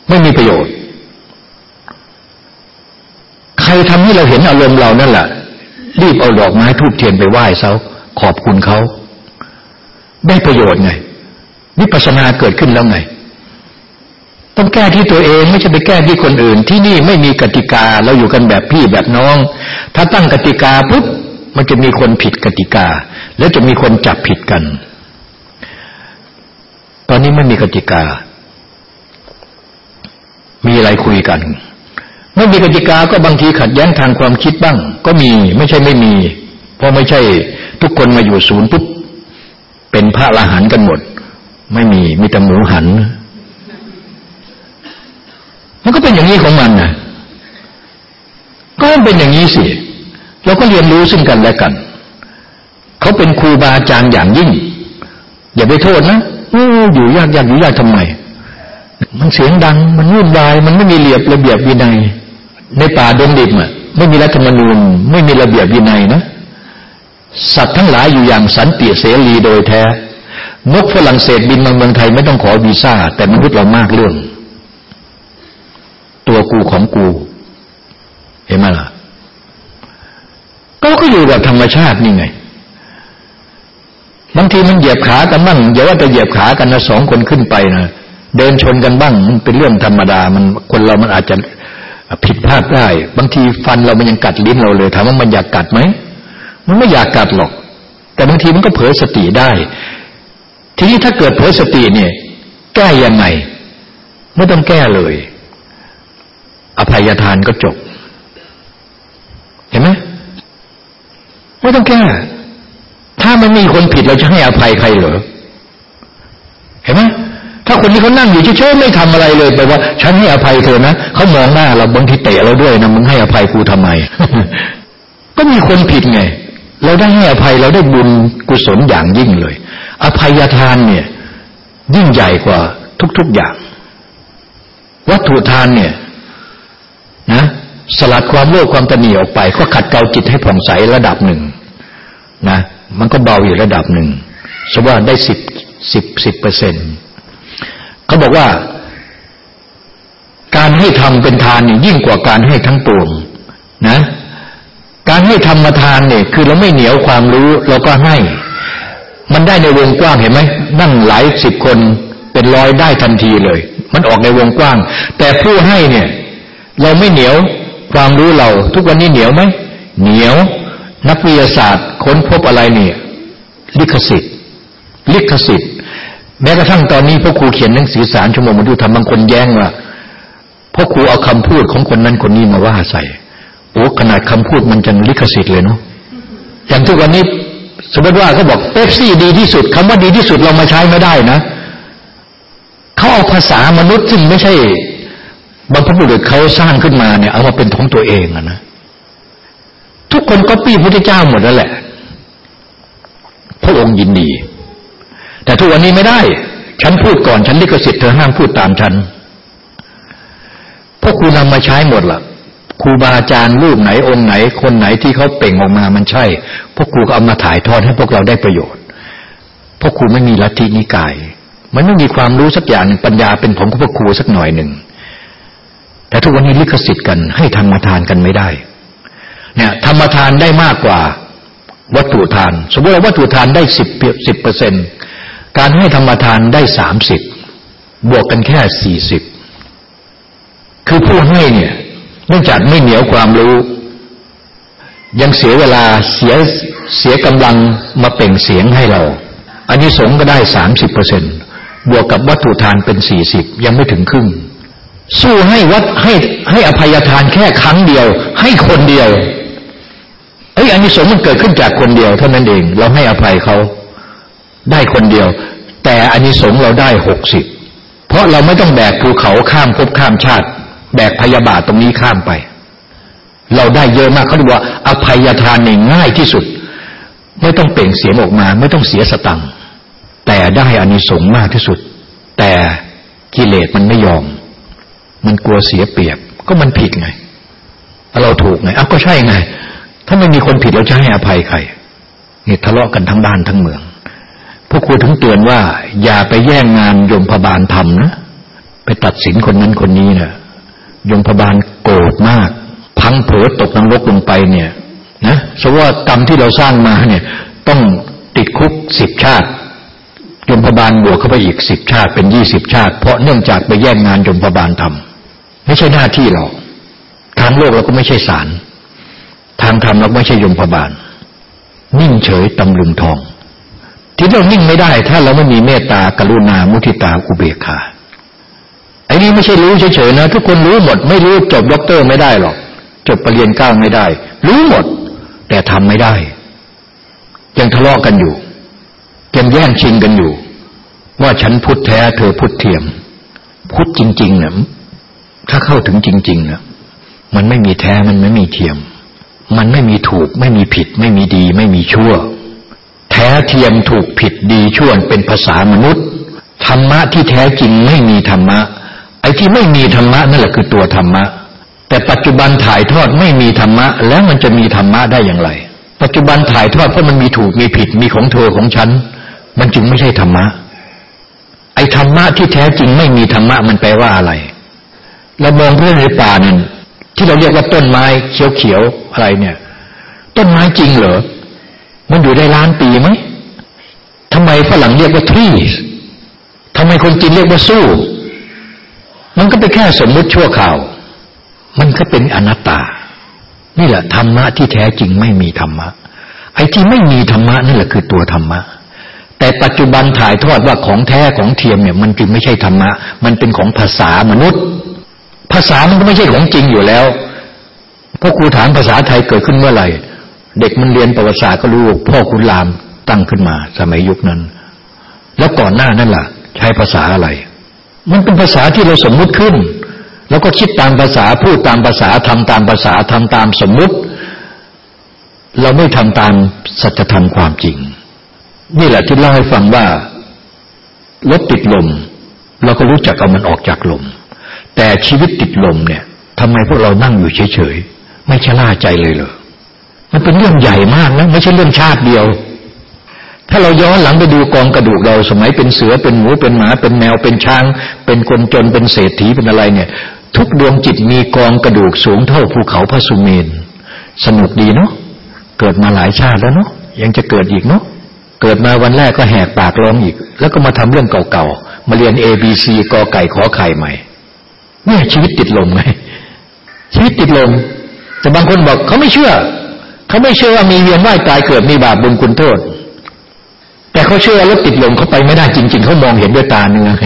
ไม่มีประโยชน์ ใครทำให้เราเห็นอารมณ์เรานั่นแหละรีบเอาดอกไม้ทูบเทียนไปไหว้เขาขอบคุณเขาได้ประโยชน์ไงวิปัสสนาเกิดขึ้นแล้วไง ต้องแก้ที่ตัวเองไม่ใช่ไปแก้ที่คนอื่น ที่นี่ไม่มีกติกาเราอยู่กันแบบพี่แบบน้อง ถ้าตั้งกติกาปุ๊บมันจะมีคนผิดกติกา แล้วจะมีคนจับผิดกัน ตอนนี้ไม่มีกติกา มีอะไรคุยกันไม่มีกติกาก็บางทีขัดแย้งทางความคิดบ้าง ก็มีไม่ใช่ไม่มี เพราะไม่ใช่ทุกคนมาอยู่ศูนย์ปุ๊บเป็นพระละหันกันหมด ไม่มีมีแต่หมูหัน มันก็เป็นอย่างนี้ของมันนะก็เป็นอย่างนี้สิเราก็เรียนรู้ซึ่งกันและกัน เขาเป็นครูบาอาจารย์อย่างยิ่ง อย่าไปโทษนะอ้อยู่ยากยากอยู่ยากทำไม มันเสียงดัง มันวุ่นวาย มันไม่มีเรียบระเบียบวินัย ในป่าดงดิบอะ ไม่มีรัฐธรรมนูญ ไม่มีระเบียบวินัยนะ สัตว์ทั้งหลายอยู่อย่างสันติเสรีโดยแท้ นกฝรั่งเศสบินมาเมืองไทยไม่ต้องขอวีซ่า แต่มนุษย์เรามากเรื่อง กูของกู เห็นไหมล่ะก็ก็อยู่แบบธรรมชาตินี่ไงบางทีมันเหยียบขากันบ้างอย่าว่าแต่เหยียบขากันนะสองคนขึ้นไปนะเดินชนกันบ้างมันเป็นเรื่องธรรมดา มันคนเรามันอาจจะผิดพลาดได้ บางทีฟันเรามันยังกัดลิ้นเราเลยถามว่ามันอยากกัดไหมมันไม่อยากกัดหรอก แต่บางทีมันก็เผลอสติได้ ทีนี้ถ้าเกิดเผลอสติเนี่ย แก้ยังไง ไม่ต้องแก้เลย อภัยทานก็จบ เห็นไหมไม่ต้องแก้ถ้ามันมีคนผิดเราจะให้อภัยใครเหรอเห็นไหมถ้าคนนี้เขานั่งอยู่เฉยๆไม่ทำอะไรเลยแปลว่า ฉันให้อภัยเธอนะเขามองหน้าเราบางทีเตะเราด้วยนะมึงให้อภัยกูทำไม ก็มีคนผิดไง เราได้ให้อภัยเราได้บุญกุศลอย่างยิ่งเลย อภัยทานเนี่ย ยิ่งใหญ่กว่าทุกๆอย่าง วัตถุทานเนี่ย นะสลัดความโลภความตนีออกไป ก็ขัดเกลาจิตให้ผ่องใสระดับหนึ่งนะมันก็เบาอยู่ระดับหนึ่งสว่าได้สิบสิบสิบเปอร์เซ็นต์เขาบอกว่า การให้ทำเป็นทานนี่ยิ่งกว่าการให้ทั้งปวงนะ การให้ธรรมทานเนี่ย คือเราไม่เหนียวความรู้เราก็ให้ มันได้ในวงกว้างเห็นไหมนั่งหลายสิบคนเป็นร้อยได้ทันทีเลย มันออกในวงกว้าง แต่ผู้ให้เนี่ย เราไม่เหนียวความรู้เรา ทุกวันนี้เหนียวไหมเหนียว นักวิทยาศาสตร์ ค้นพบอะไรเนี่ย ลิขสิทธิ์ ลิขสิทธิ์ แม้กระทั่งตอนนี้พ่อครูเขียนหนังสือสารชั่วโมงมาดูทำบางคนแย้งว่าพ่อครูเอาคำพูดของคนนั้นคนนี้มาว่าใส่โอ้ขนาดคำพูดมันจะลิขสิทธิ์เลยเนาะอย่างทุกวันนี้สมมติว่าเขาบอกเอฟซีดีที่สุดคำว่าดีที่สุดเรามาใช้ไม่ได้นะเขาเอาภาษามนุษย์ซึ่งไม่ใช่ บรรพบุรุษเขาสร้างขึ้นมาเนี่ย เอามาเป็นของตัวเองอะนะทุกคนก็ปี้พระเจ้าหมดแล้วแหละ พระองค์ยินดี แต่ทุกวันนี้ไม่ได้ ฉันพูดก่อน ฉันลิขสิทธิ์เธอห้ามพูดตามฉันพวกครูนำมาใช้หมดละ่ะครูบาอาจารย์รูปไหนองค์ไหน คนไหนที่เขาเป่งออกมามันใช่ พวกครูก็เอามาถ่ายทอดให้พวกเราได้ประโยชน์พวกครูไม่มีลัทธินิกาย มันไม่มีความรู้สักอย่างปัญญาเป็นของพวกครูสักหน่อยหนึ่ง แต่ทุกวันนี้ลิขสิทธิ์กันให้ธรรมทานกันไม่ได้ เนี่ยธรรมทานได้มากกว่าวัตถุทาน สมมติว่าวัตถุทานได้สิบสิบเปอร์เซ็นการให้ธรรมทานได้สามสิบบวกกันแค่สี่สิบคือผู้ให้เนี่ยเนื่องจากไม่เหนียวความรู้ ยังเสียเวลาเสียเสียกำลังมาเป่งเสียงให้เราอันนี้สงก็ได้สามสิบเปอร์เซ็นบวกกับวัตถุทานเป็นสี่สิบยังไม่ถึงครึ่ง สู้ให้วัดให้ให้อภัยทานแค่ครั้งเดียว ให้คนเดียวเอ้ยอันนี้สงมันเกิดขึ้นจากคนเดียวเท่านั้นเอง เราให้อภัยเขาได้คนเดียว แต่อันนี้สงเราได้หกสิบเพราะเราไม่ต้องแบกภูเขาข้ามภพข้ามชาติ แบกพยาบาทตรงนี้ข้ามไป เราได้เยอะมากเขาเรียกว่า อภัยทานนี่ง่ายที่สุด ไม่ต้องเปล่งเสียงออกมา ไม่ต้องเสียสตังค์แต่ได้อานิสงส์มากที่สุด แต่กิเลสมันไม่ยอม มันกลัวเสียเปรียบ ก็มันผิดไง เราถูกไงอ้าวก็ใช่ไง ถ้าไม่มีคนผิดเราจะให้อภัยใครนี่ทะเลาะกันทั้งบ้านทั้งเมืองพวกครูถึงเตือนว่า อย่าไปแย่งงานยมพบาลทำนะไปตัดสินคนนั้นคนนี้นะยมพบาลโกรธมาก พังเผลอตกนรกลงไปเนี่ยนะสว่ากรรมที่เราสร้างมาเนี่ย ต้องติดคุกสิบชาติยมพบาลบวกเข้าไปอีกสิบชาติเป็นยี่สิบชาติ เพราะเนื่องจากไปแย่งงานยมพบาลทำ ไม่ใช่หน้าที่เราทางโลกเราก็ไม่ใช่ศาลทางธรรมเราไม่ใช่ยมพบาล นิ่งเฉยตำลึงทอง ที่เรานิ่งไม่ได้ ถ้าเราไม่มีเมตตากรุณา มุทิตา อุเบกขาไอ้นี่ไม่ใช่รู้เฉยๆนะ ทุกคนรู้หมด ไม่รู้จบด็อกเตอร์ไม่ได้หรอก จบปรริญญาเก้าไม่ได้ รู้หมด แต่ทำไม่ได้ ยังทะเลาะกันอยู่ ยังแย่งชิงกันอยู่ ว่าฉันพุทธแท้เธอพุทธเทียม พุทธจริงๆเนี่ย ถ้าเข้าถึงจริงๆเนี่ยมันไม่มีแท้มันไม่มีเทียม มันไม่มีถูก ไม่มีผิด ไม่มีดี ไม่มีชั่ว แท้เทียมถูกผิดดีชั่วเป็นภาษามนุษย์ ธรรมะที่แท้จริงไม่มีธรรมะ ไอ้ที่ไม่มีธรรมะนั่นแหละคือตัวธรรมะ แต่ปัจจุบันถ่ายทอดไม่มีธรรมะ แล้วมันจะมีธรรมะได้อย่างไร ปัจจุบันถ่ายทอดเพราะมันมีถูกมีผิดมีของเธอของฉัน มันจึงไม่ใช่ธรรมะ ไอ้ธรรมะที่แท้จริงไม่มีธรรมะมันแปลว่าอะไร เรามองเรื่องในป่านั่นที่เราเรียกว่าต้นไม้เขียวๆอะไรเนี่ย ต้นไม้จริงเหรอมันอยู่ได้ล้านปีไหมทำไมฝรั่งเรียกว่าทรีทำไมคนจีนเรียกว่าสู้ มันก็เป็นแค่สมมุติชั่วข่าว มันก็เป็นอนัตตา นี่แหละธรรมะที่แท้จริงไม่มีธรรมะ ไอ้ที่ไม่มีธรรมะนั่นแหละคือตัวธรรมะ แต่ปัจจุบันถ่ายทอดว่าของแท้ของเทียมเนี่ย มันจึงไม่ใช่ธรรมะ มันเป็นของภาษามนุษย์ ภาษามันก็ไม่ใช่ของจริงอยู่แล้วพราะครูถามภาษาไทยเกิดขึ้นเมื่อไหร่ เด็กมันเรียนประวัติศาสตร์ก็รู้พ่อคุณรามตั้งขึ้นมา สมัยยุคนั้น แล้วก่อนหน้านั่นล่ะ ใช้ภาษาอะไร มันเป็นภาษาที่เราสมมุติขึ้น แล้วก็คิดตามภาษาพูดตามภาษาทำตามภาษาทำตามสมมุติ เราไม่ทำตามสัจธรรมความจริง นี่แหละที่เล่าให้ฟังว่ารถติดลม เราก็รู้จักเอามันออกจากลม แต่ชีวิตติดลมเนี่ยทำไมพวกเรานั่งอยู่เฉยๆไม่ชะล่าใจเลยเหรอมันเป็นเรื่องใหญ่มากนะไม่ใช่เรื่องชาติเดียว ถ้าเราย้อนหลังไปดูกองกระดูกเรา สมัยเป็นเสือเป็นหมูเป็นหมาเป็นแมวเป็นช้าง เป็นคนจนเป็นเศรษฐีเป็นอะไรเนี่ย ทุกดวงจิตมีกองกระดูกสูงเท่าภูเขาพระสุเมน สนุกดีเนาะเกิดมาหลายชาติแล้วเนาะยังจะเกิดอีกเนาะเกิดมาวันแรกก็แหกปากร้องอีก แล้วก็มาทำเรื่องเก่าๆมาเรียน A B C กอไก่ขอไข่ใหม่ เนี่ยชีวิตติดลมไงชีวิตติดลม แต่บางคนบอกเขาไม่เชื่อ เขาไม่เชื่อว่ามีเวียนว่ายตายเกิดมีบาปบุญคุณโทษ แต่เขาเชื่อแล้วติดลมเขาไปไม่ได้จริง ๆเขามองเห็นด้วยตาเนื้อไง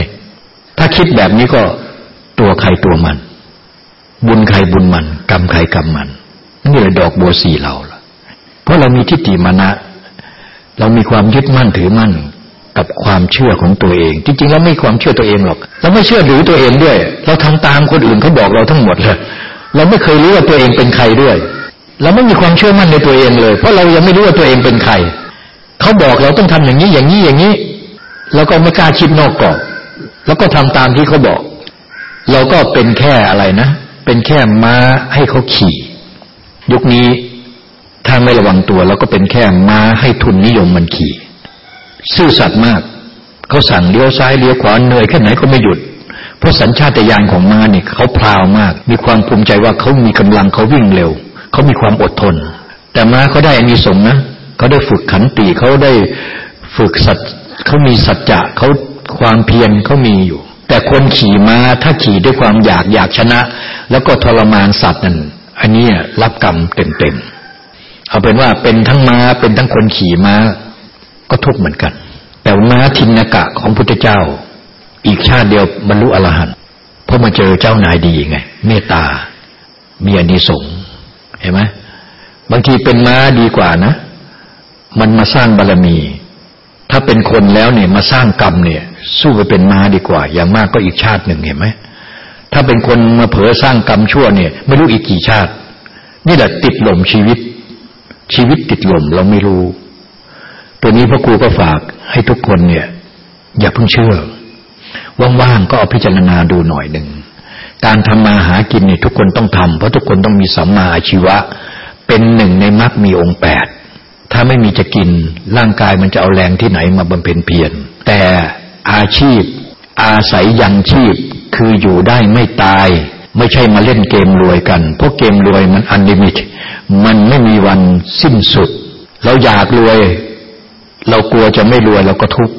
ถ้าคิดแบบนี้ก็ตัวใครตัวมัน บุญใครบุญมัน กรรมใครกรรมมันนี่เลยดอกบัวสีเราล่ะ เพราะเรามีทิฏฐิมานะ เรามีความยึดมั่นถือมั่น กับความเชื่อของตัวเอง จริงๆแล้วไม่ความเชื่อตัวเองหรอกเราไม่เชื่อหรือตัวเองด้วย เราทำตามคนอื่นเขาบอกเราทั้งหมดเลยเราไม่เคยรู้ว่าตัวเองเป็นใครด้วย เราไม่มีความเชื่อมั่นในตัวเองเลย เพราะเรายังไม่รู้ว่าตัวเองเป็นใครเขาบอกเราต้องทำอย่างนี้อย่างนี้อย่างนี้เราก็ไม่กล้าคิดนอกกรอบแล้วก็ทำตามที่เขาบอก เราก็เป็นแค่อะไรนะเป็นแค่ม้าให้เขาขี่ ยุคนี้ถ้าไม่ระวังตัวเราก็เป็นแค่ม้าให้ทุนนิยมมันขี่ ซื่อสัตย์มาก เขาสั่งเลี้ยวซ้ายเลี้ยวขวาเหนื่อยแค่ไหนก็ไม่หยุด เพราะสัญชาตญาณของม้าเนี่ยเขาพราวมาก มีความภูมิใจว่าเขามีกำลังเขาวิ่งเร็ว เขามีความอดทน แต่ม้าเขาได้อานิสงส์นะเขาได้ฝึกขันติเขาได้ฝึกสัจเขามีสัจจะเขาความเพียรเขามีอยู่ แต่คนขี่ม้าถ้าขี่ด้วยความอยากอยากชนะ แล้วก็ทรมานสัตว์นั่นอันนี้รับกรรมเต็มๆเอาเป็นว่าเป็นทั้งม้าเป็นทั้งคนขี่ม้า ก็ทุกข์เหมือนกัน แต่ม้าทินกะของพุทธเจ้า อีกชาติเดียวบรรลุอรหันต์เพราะมาเจอเจ้านายดีไง เมตตา มีอนิสงส์เห็นไหมบางทีเป็นม้าดีกว่านะ มันมาสร้างบารรมี ถ้าเป็นคนแล้วเนี่ยมาสร้างกรรมเนี่ย สู้ไปเป็นม้าดีกว่า อย่างมากก็อีกชาติหนึ่งเห็นไหมถ้าเป็นคนมาเผลอสร้างกรรมชั่วเนี่ย ไม่รู้อีกกี่ชาติ นี่แหละติดหล่มชีวิต ชีวิตติดหล่มเราไม่รู้ ตัวนี้พระครูก็ฝากให้ทุกคนเนี่ย อย่าเพิ่งเชื่อ ว่างๆก็เอาพิจารณาดูหน่อยหนึ่ง การทำมาหากินเนี่ยทุกคนต้องทำเพราะทุกคนต้องมีสัมมาอาชีวะ เป็นหนึ่งในมรรคมีองค์แปดถ้าไม่มีจะกินร่างกายมันจะเอาแรงที่ไหนมาบำเพ็ญเพียรแต่อาชีพ อาศัยยังชีพคืออยู่ได้ไม่ตาย ไม่ใช่มาเล่นเกมรวยกัน เพราะเกมรวยมันอันลิมิตมันไม่มีวันสิ้นสุด เราอยากรวย เรากลัวจะไม่รวยเราก็ทุกข์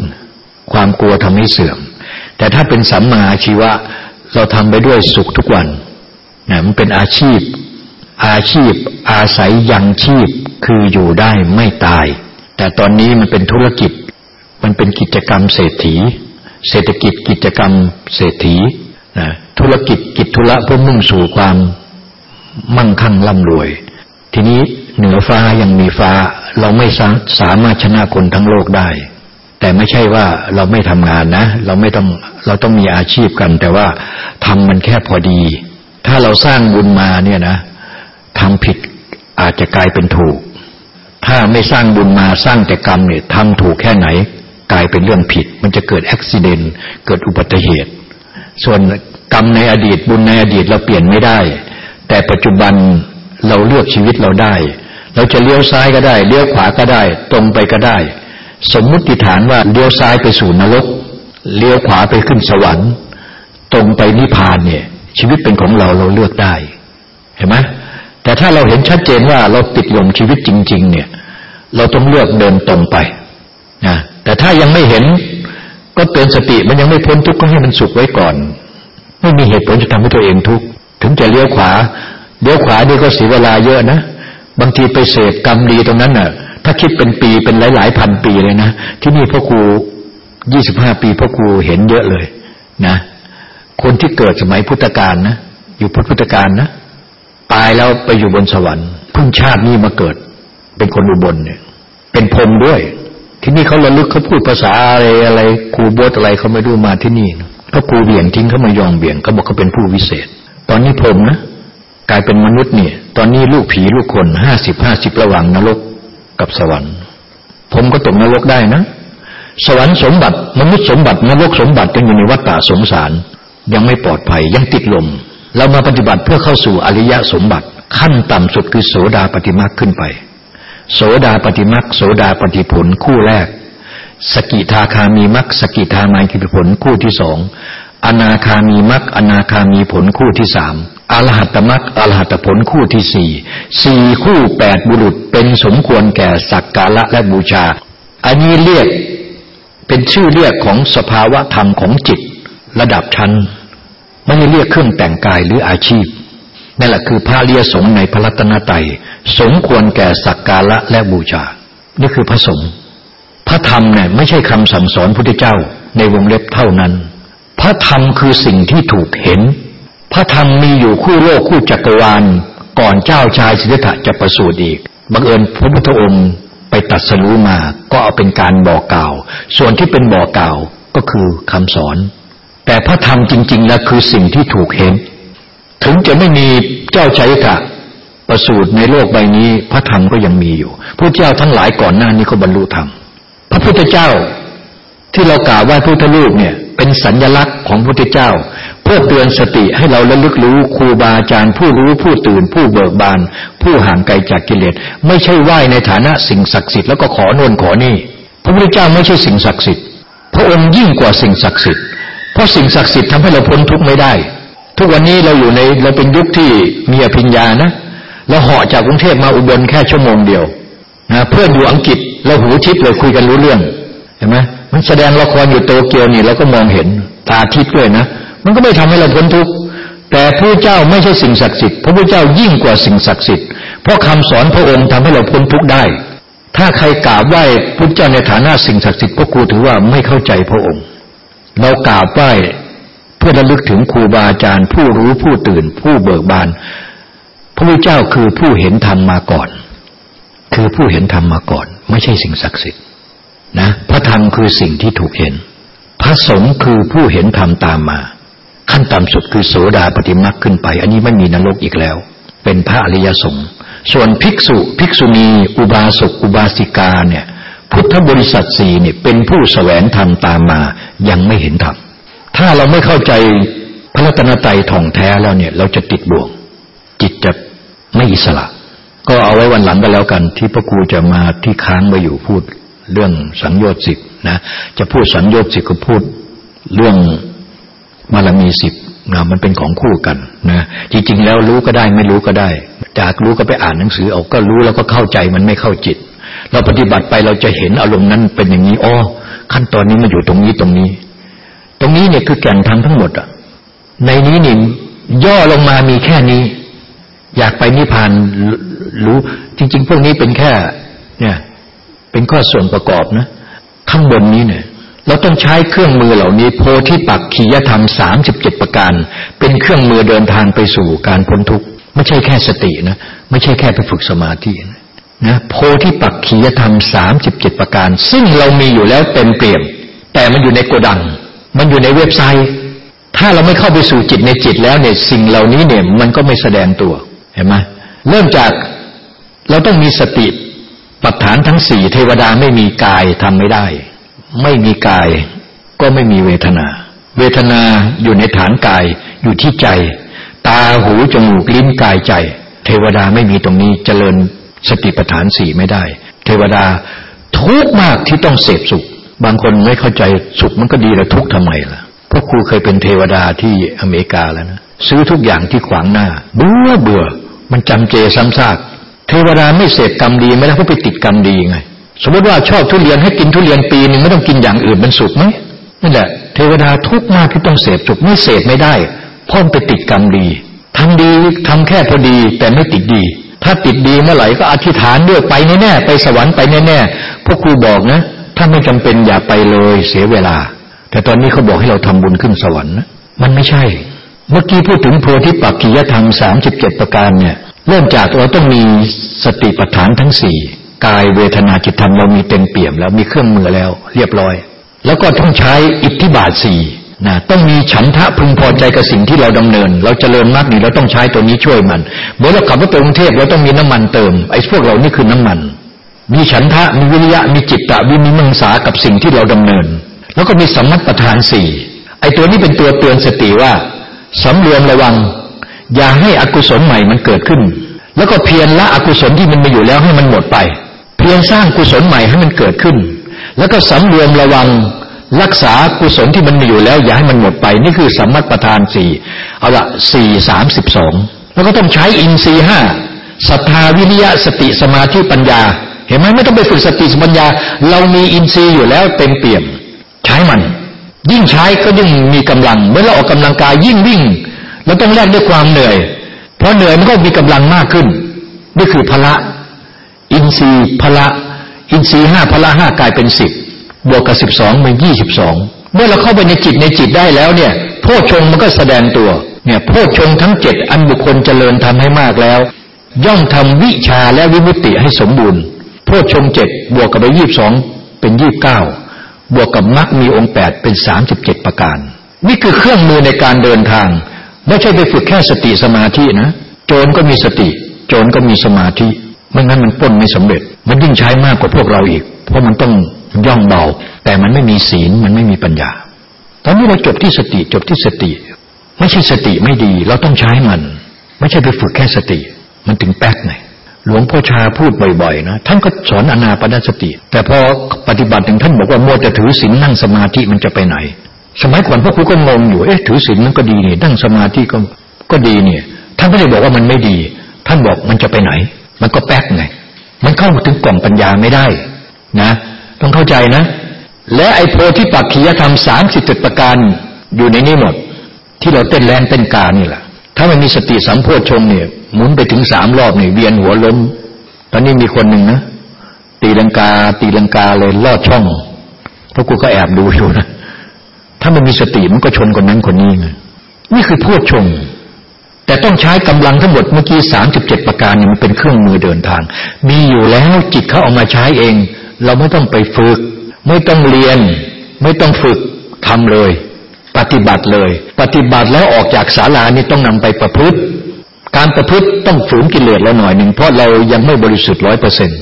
ความกลัวทำให้เสื่อม แต่ถ้าเป็นสัมมาอาชีวะ เราทำไปด้วยสุขทุกวันนะมันเป็นอาชีพ อาชีพ อาศัยยังชีพคืออยู่ได้ไม่ตาย แต่ตอนนี้มันเป็นธุรกิจ มันเป็นกิจกรรมเศรษฐี เศรษฐกิจกิจกรรมเศรษฐีนะธุรกิจกิจธุระเพื่อมุ่งสู่ความมั่งคั่งร่ำรวย ทีนี้ เหนือฟ้ายังมีฟ้า เราไม่สามารถชนะคนทั้งโลกได้ แต่ไม่ใช่ว่าเราไม่ทำงานนะ เราไม่ต้องเราต้องมีอาชีพกัน แต่ว่าทำมันแค่พอดี ถ้าเราสร้างบุญมาเนี่ยนะทำผิดอาจจะกลายเป็นถูก ถ้าไม่สร้างบุญมาสร้างแต่กรรมเนี่ยทำถูกแค่ไหน กลายเป็นเรื่องผิด มันจะเกิดอุบิเหตุเกิดอุบัติเหตุ ส่วนกรรมในอดีตบุญในอดีตเราเปลี่ยนไม่ได้ แต่ปัจจุบันเราเลือกชีวิตเราได้ เราจะเลี้ยวซ้ายก็ได้ เลี้ยวขวาก็ได้ ตรงไปก็ได้ สมมุติฐานว่าเลี้ยวซ้ายไปสู่นรก เลี้ยวขวาไปขึ้นสวรรค์ ตรงไปนิพพานเนี่ย ชีวิตเป็นของเราเราเลือกได้ เห็นไหมแต่ถ้าเราเห็นชัดเจนว่าเราติดลมชีวิตจริง ๆ เนี่ย เราต้องเลือกเดินตรงไปนะแต่ถ้ายังไม่เห็นก็เตือนสติมันยังไม่พ้นทุกข์ก็ให้มันสุขไว้ก่อน ไม่มีเหตุผลจะทำให้ตัวเองทุกข์ถึงจะเลี้ยวขวาเลี้ยวขวานี่ก็เสียเวลาเยอะนะ บางทีไปเสพกรรมดีตรงนั้นน่ะ ถ้าคิดเป็นปีเป็นหลายๆพันปีเลยนะที่นี่พ่อครูยี่สิบห้าปีพ่อครูเห็นเยอะเลย นะ คนที่เกิดสมัยพุทธกาลนะอยู่พุทธกาลนะตายแล้วไปอยู่บนสวรรค์พึ่งชาตินี้มาเกิด เป็นคนอุบลเนี่ย เป็นพรมด้วย ที่นี่เขาระลึกเขาพูดภาษาอะไรอะไรครูโบสอะไรเขาไม่รู้มาที่นี่นะก็ครูเบี่ยงทิ้งเขามายองเบี่ยงเขาบอกเขาเป็นผู้วิเศษ ตอนนี้พรมนะ กลายเป็นมนุษย์เนี่ย ตอนนี้ลูกผีลูกคนห้าสิบห้าสิบระหว่างนรกกับสวรรค์ ผมก็ตกนรกได้นะ สวรรค์สมบัติ มนุษย์สมบัตินรกสมบัติยังอยู่ในวัฏฏะสงสาร ยังไม่ปลอดภัยยังติดลม เรามาปฏิบัติเพื่อเข้าสู่อริยะสมบัติ ขั้นต่ำสุดคือโสดาปฏิมาขึ้นไป โสดาปฏิมาโสดาปฏิผลคู่แรกสกิทาคามีมักสกิทามาคิผลคู่ที่สอง อนาคามีมักอนาคามีผลคู่ที่สามอรหัตมักอรหัตผลคู่ที่สี่สี่คู่แปดบุรุษเป็นสมควรแก่สักการะและบูชา อันนี้เรียกเป็นชื่อเรียกของสภาวะธรรมของจิต ระดับชั้นไม่ได้เรียกเครื่องแต่งกายหรืออาชีพนั่นแหละคือพระเรียสงในพระรัตนตรัยสมควรแก่สักการะและบูชา นี่คือพระสงฆ์พระธรรมเนี่ยไม่ใช่คำสั่งสอนพุทธเจ้าในวงเล็บเท่านั้น พระธรรมคือสิ่งที่ถูกเห็น พระธรรมมีอยู่คู่โลกคู่จักรวาล ก่อนเจ้าชายสิทธัตถะจะประสูติอีก บังเอิญพระพุทธองค์ไปตัดสรู้มา ก็เอาเป็นการบอกกล่าว ส่วนที่เป็นบอกกล่าวก็คือคำสอน แต่พระธรรมจริง ๆ แล้วคือสิ่งที่ถูกเห็น ถึงจะไม่มีเจ้าชัยกะประสูตรในโลกใบนี้ พระธรรมก็ยังมีอยู่พระเจ้าทั้งหลายก่อนหน้านี้ก็บรรลุธรรม พระพุทธเจ้าที่เรากล่าวว่าพุทธลูกเนี่ย เป็นสัญญลักษณ์ของพระพุทธเจ้า เพื่อเตือนสติให้เราระลึกรู้ครูบาอาจารย์ผู้รู้ผู้ตื่น ผู้เบิกบาน ผู้ห่างไกลจากกิเลสไม่ใช่ไหว้ในฐานะสิ่งศักดิ์สิทธิ์แล้วก็ขอโน่นขอนี่ พระพุทธเจ้าไม่ใช่สิ่งศักดิ์สิทธิ์พระองค์ยิ่งกว่าสิ่งศักดิ์สิทธิ์เพราะสิ่งศักดิ์สิทธิ์ทำให้เราพ้นทุกข์ไม่ได้ ทุกวันนี้เราอยู่ในเราเป็นยุคที่มีอภิญญานะเราเหาะจากกรุงเทพมาอุบลแค่ชั่วโมงเดียวนะเพื่อนอยู่อังกฤษเราหูทิพย์เลยคุยกันรู้เรื่องเห็นไหม มันแสดงละครอยู่โตเกียวนี่เราก็มองเห็นตาทิพย์ด้วยนะ มันก็ไม่ทำให้เราพ้นทุกข์แต่พระเจ้าไม่ใช่สิ่งศักดิ์สิทธิ์พระพุทธเจ้ายิ่งกว่าสิ่งศักดิ์สิทธิ์เพราะคำสอนพระองค์ทำให้เราพ้นทุกข์ได้ ถ้าใครกราบไหว้พุทธเจ้าในฐานะสิ่งศักดิ์สิทธิ์พวกครูถือว่าไม่เข้าใจพระองค์ เรากราบไหว้เพื่อระลึกถึงครูบาอาจารย์ ผู้รู้ผู้ตื่น ผู้เบิกบาน พระพุทธเจ้าคือผู้เห็นธรรมมาก่อน คือผู้เห็นธรรมมาก่อน ไม่ใช่สิ่งศักดิ์สิทธิ์ นะพระธรรมคือสิ่งที่ถูกเห็น พระสงฆ์คือผู้เห็นธรรมตามมา ขั้นต่ำสุดคือโสดาปฏิมักขึ้นไป อันนี้ไม่มีนรกอีกแล้ว เป็นพระอริยสงฆ์ส่วนภิกษุ ภิกษุณี อุบาสกอุบาสิกาเนี่ยพุทธบริษัทสี่เนี่ยเป็นผู้แสวงธรรมตามมา ยังไม่เห็นธรรมถ้าเราไม่เข้าใจพระรัตนตรัยท่องแท้แล้วเนี่ย เราจะติดบ่วง จิตจะไม่อิสระ ก็เอาไว้วันหลังก็แล้วกัน ที่พระครูจะมาที่ค้างไว้อยู่พูด เรื่องสังโยชน์สิบนะจะพูดสังโยชน์สิบก็พูดเรื่องมารมีสิบนะมันเป็นของคู่กันนะจริง ๆ แล้วรู้ก็ได้ไม่รู้ก็ได้ จากรู้ก็ไปอ่านหนังสือเอาก็รู้แล้วก็เข้าใจมันไม่เข้าจิต เราปฏิบัติไปเราจะเห็นอารมณ์นั้นเป็นอย่างนี้อ๋อขั้นตอนนี้มันอยู่ตรงนี้ตรงนี้ ตรงนี้เนี่ยคือแก่นธรรมทั้งหมดอะในนี้นี่ย่อลงมามีแค่นี้ อยากไปนิพพานรู้ จริง ๆ พวกนี้เป็นแค่ เนี่ย เป็นข้อส่วนประกอบนะ ข้างบนนี้เนี่ย เราต้องใช้เครื่องมือเหล่านี้ โพธิปักขียธรรมสามสิบเจ็ดประการ เป็นเครื่องมือเดินทางไปสู่การพ้นทุกข์ไม่ใช่แค่สตินะ ไม่ใช่แค่ไปฝึกสมาธินะนะโพธิปักขียธรรมสามสิบเจ็ดประการ ซึ่งเรามีอยู่แล้วเต็มเปี่ยม แต่มันอยู่ในโกดัง มันอยู่ในเว็บไซต์ ถ้าเราไม่เข้าไปสู่จิตในจิตแล้วเนี่ยสิ่งเหล่านี้เนี่ยมันก็ไม่แสดงตัวเห็นไหมเริ่มจากเราต้องมีสติ ปัฏฐานทั้งสี่เทวดาไม่มีกายทำไม่ได้ ไม่มีกายก็ไม่มีเวทนา เวทนาอยู่ในฐานกายอยู่ที่ใจ ตาหูจมูกลิ้นกายใจ เทวดาไม่มีตรงนี้เจริญสติปัฏฐานสี่ไม่ได้ เทวดาทุกมากที่ต้องเสพสุข บางคนไม่เข้าใจสุขมันก็ดีแล้วทุกทำไมล่ะพราะครูเคยเป็นเทวดาที่อเมริกาแล้วนะซื้อทุกอย่างที่ขวางหน้า เบื่อเบื่อ มันจำเจซ้ำซาก เทวดาไม่เสพกรรมดีไม่ได้เพราะไปติดกรรมดีไง สมมติว่าชอบทุเรียนให้กินทุเรียนปีหนึ่งไม่ต้องกินอย่างอื่นมันสุขไหมนั่นแหละเทวดาทุกมากที่ต้องเสพสุขไม่เสพไม่ได้พ่อไปติดกรรมดีทำดีทำแค่พอดีแต่ไม่ติดดี ถ้าติดดีเมื่อไหร่ก็อธิษฐานด้วยไปแน่ๆไปสวรรค์ไปแน่ๆพวกครูบอกนะ ถ้าไม่จำเป็นอย่าไปเลยเสียเวลา แต่ตอนนี้เขาบอกให้เราทำบุญขึ้นสวรรค์นะมันไม่ใช่ เมื่อกี้พูดถึงโพธิปักกิยธรรมสามสิบเจ็ดประการเนี่ย เริ่มจากเราต้องมีสติปัฏฐานทั้งสี่กายเวทนาจิตธรรมเรามีเต็มเปี่ยมแล้วมีเครื่องมือแล้ว เรียบร้อย แล้วก็ต้องใช้อิทธิบาทสี่นะต้องมีฉันทะพึงพอใจกับสิ่งที่เราดำเนิน เราจเจริญมากนี่เราต้องใช้ตัวนี้ช่วยมันเมื่อเราขับรถไปกรุงเทพเราต้องมีน้ำมันเติมไอ้พวกเรานี่คือน้ำมัน มีฉันทะมีวิริยะมีจิตตะวิมิมังสากับสิ่งที่เราดำเนิน แล้วก็มีสัมมัตประธานสี่ไอ้ตัวนี้เป็นตัวเตือนสติว่าสำรวมระวัง อย่าให้อกุศลใหม่มันเกิดขึ้น แล้วก็เพียรละอกุศลที่มันมีอยู่แล้วให้มันหมดไป เพียรสร้างกุศลใหม่ให้มันเกิดขึ้น แล้วก็สำรวมระวังรักษากุศลที่มันมีอยู่แล้ว อย่าให้มันหมดไป นี่คือสัมมัตประธานสี่เอาละสี่สามสิบสองแล้วก็ต้องใช้อินทรีห้าศรัทธาวิริยะสติสมาธิปัญญา เห็นไหมไม่ต้องไปฝึกสติปัญญา เรามีอินทรีย์อยู่แล้วเต็มเปี่ยม ใช้มัน ยิ่งใช้ก็ยิ่งมีกำลัง เมื่อเราออกกำลังกายยิ่งวิ่ง เราต้องแลกด้วยความเหนื่อย เพราะเหนื่อยมันก็มีกำลังมากขึ้นนี่คือพละ อินทรีย์พละ อินทรีย์ห้าพละห้ากลายเป็นสิบบวกกับสิบสองเป็นยี่สิบสองเมื่อเราเข้าไปในจิตในจิตได้แล้วเนี่ยโพชงมันก็แสดงตัวเนี่ยโพชงทั้งเจ็ดอันบุคคลเจริญทำให้มากแล้ว ย่อมทำวิชาและวิมุตติให้สมบูรณ์โพชงเจ็ดบวกกับไปยี่บสองเป็นยี่บเก้าบวกกับมรรคมีองค์แปดเป็นสามสิบเจ็ดประการ นี่คือเครื่องมือในการเดินทาง ไม่ใช่ไปฝึกแค่สติสมาธินะ โจรก็มีสติ โจรก็มีสมาธิไม่งั้นมันป้นไม่สำเร็จ มันยิ่งใช้มากกว่าพวกเราอีก เพราะมันต้องย่องเบา แต่มันไม่มีศีลมันไม่มีปัญญา ตอนนี้เราจบที่สติจบที่สติ ไม่ใช่สติไม่ดี เราต้องใช้มัน ไม่ใช่ไปฝึกแค่สติ มันถึงแป๊กไงหลวงพ่อชาพูดบ่อยๆนะท่านก็สอนอนาปนสติ แต่พอปฏิบัติถึงท่านบอกว่ามัวแต่ถือศีลนั่งสมาธิมันจะไปไหน สมัยก่อนพวกครูก็งงอยู่ เอ๊ะถือศีลมันก็ดีเนี่ยนั่งสมาธิก็ก็ดีเนี่ย ท่านไม่ได้บอกว่ามันไม่ดี ท่านบอกมันจะไปไหน มันก็แป๊กไง มันเข้าถึงกล่องปัญญาไม่ได้นะ ต้องเข้าใจนะ และไอโพธิปักขียธรรมสามสิบเจ็ดประการอยู่ในนี้หมด ที่เราเต้นแลนเต้นกานี่แหละถ้ามันมีสติสัมโพชงเนี่ยหมุนไปถึงสามรอบเนี่ยเวียนหัวล้ม ตอนนี้มีคนหนึ่งนะตีลังกา ตีลังกาเลยลอดช่องพราะกูก็แอบดูอยู่นะ ถ้ามันมีสติมันก็ชนคนนั้นคนนี้ไงนี่คือพูดชง แต่ต้องใช้กำลังทั้งหมดเมื่อกี้สามสิบเจ็ดประการนี่มันเป็นเครื่องมือเดินทาง มีอยู่แล้วจิตเขาเอามาใช้เอง เราไม่ต้องไปฝึก ไม่ต้องเรียน ไม่ต้องฝึกทำเลย ปฏิบัติเลย ปฏิบัติแล้วออกจากศาลานี่ต้องนำไปประพฤติ การประพฤติต้องฝืนกิเลสเราหน่อยหนึ่งเพราะเรายังไม่บริสุทธิ์ร้อยเปอร์เซ็นต์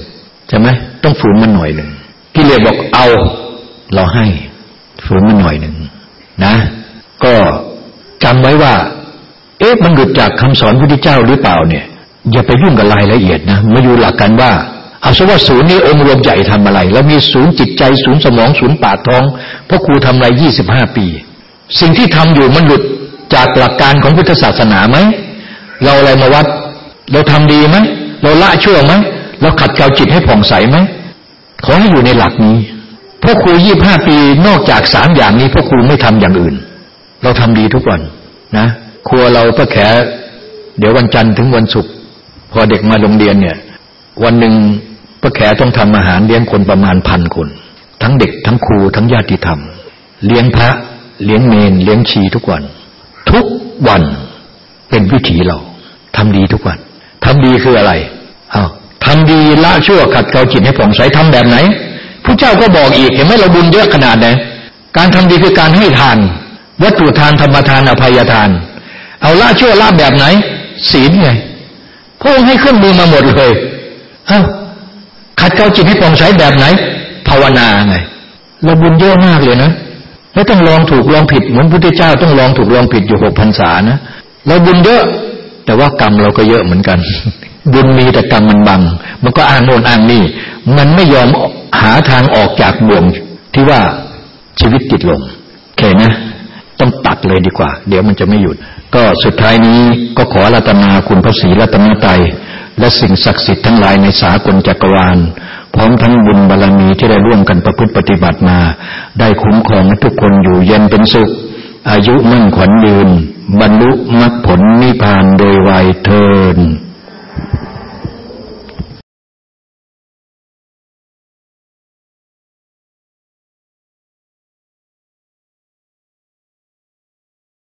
ใช่ไหมต้องฝืนมันหน่อยหนึ่งกิเลสบอกเอาเราให้ฝืนมันหน่อยหนึ่ง จำไว้ว่า เอ๊ะมันหลุดจากคำสอนพระพุทธเจ้าหรือเปล่าเนี่ย อย่าไปยุ่งกับรายละเอียดนะมาอยู่หลักกันว่าเอาซะว่าศูนย์นี้องค์รวมใหญ่ทำอะไร แล้วมีศูนย์จิตใจศูนย์สมองศูนย์ปากท้องเพราะครูทำอะไรยี่สิบห้าปี สิ่งที่ทำอยู่มันหลุดจากหลักการของพุทธศาสนาไหมเราอะไรมาวัด เราทำดีไหมเราละชั่วไหมเราขัดเกลาจิตให้ผ่องใสไหมขอให้อยู่ในหลักนี้พ่อครูยี่บห้าปีนอกจากสามอย่างนี้พ่อครูไม่ทำอย่างอื่น เราทำดีทุกวัน นะครัวเราพ่อแขเดี๋ยววันจันทร์ถึงวันศุกร์พอเด็กมาโรงเรียนเนี่ย วันหนึ่งพ่อแขต้องทำอาหารเลี้ยงคนประมาณพันคน ทั้งเด็กทั้งครูทั้งญาติธรรม เลี้ยงพระ เลี้ยงเมน เลี้ยงชีทุกวัน ทุกวันเป็นวิถีเราทำดีทุกวันทำดีคืออะไรอา้าวทำดีละชั่วขัดเกลาจิตให้ผ่องใสทำแบบไหนผู้เจ้าก็บอกอีกเห็นไหมเราบุญเยอะขนาดไหนการทำดีคือการให้ทาน วัตถุทานธรรมทานอภัยทาน เอาละชั่วละแบบไหน ศีลไงพระองค์ให้เครื่องมือมาหมดเลยเอ้าขัดเกลาจิตให้ผ่องใสแบบไหน ภาวนาไงเราบุญเยอะมากเลยนะแล้วต้องลองถูกลองผิดเหมือนพุทธเจ้าต้องลองถูกลองผิดอยู่หกพรรษานะเราบุญเยอะแต่ว่ากรรมเราก็เยอะเหมือนกัน บุญมีแต่กรรมมันบัง มันก็อ้างโน่นอ้างนี่ มันไม่ยอมหาทางออกจากบ่วงที่ว่าชีวิตติดลมโอเคนะ ต้องตัดเลยดีกว่า เดี๋ยวมันจะไม่หยุด ก็สุดท้ายนี้ก็ขอรัตนาคุณพระศรีรัตนตรัยและสิ่งศักดิ์สิทธิ์ทั้งหลายในสากลจักรวาล พร้อมทั้งบุญบารรมีที่ได้ร่วมกันประพฤติปฏิบัติมา ได้คุ้มครองให้ทุกคนอยู่เย็นเป็นสุข อายุมั่นขวัญยืน บรรลุมรรคผลนิพพานโดยไวยเทิน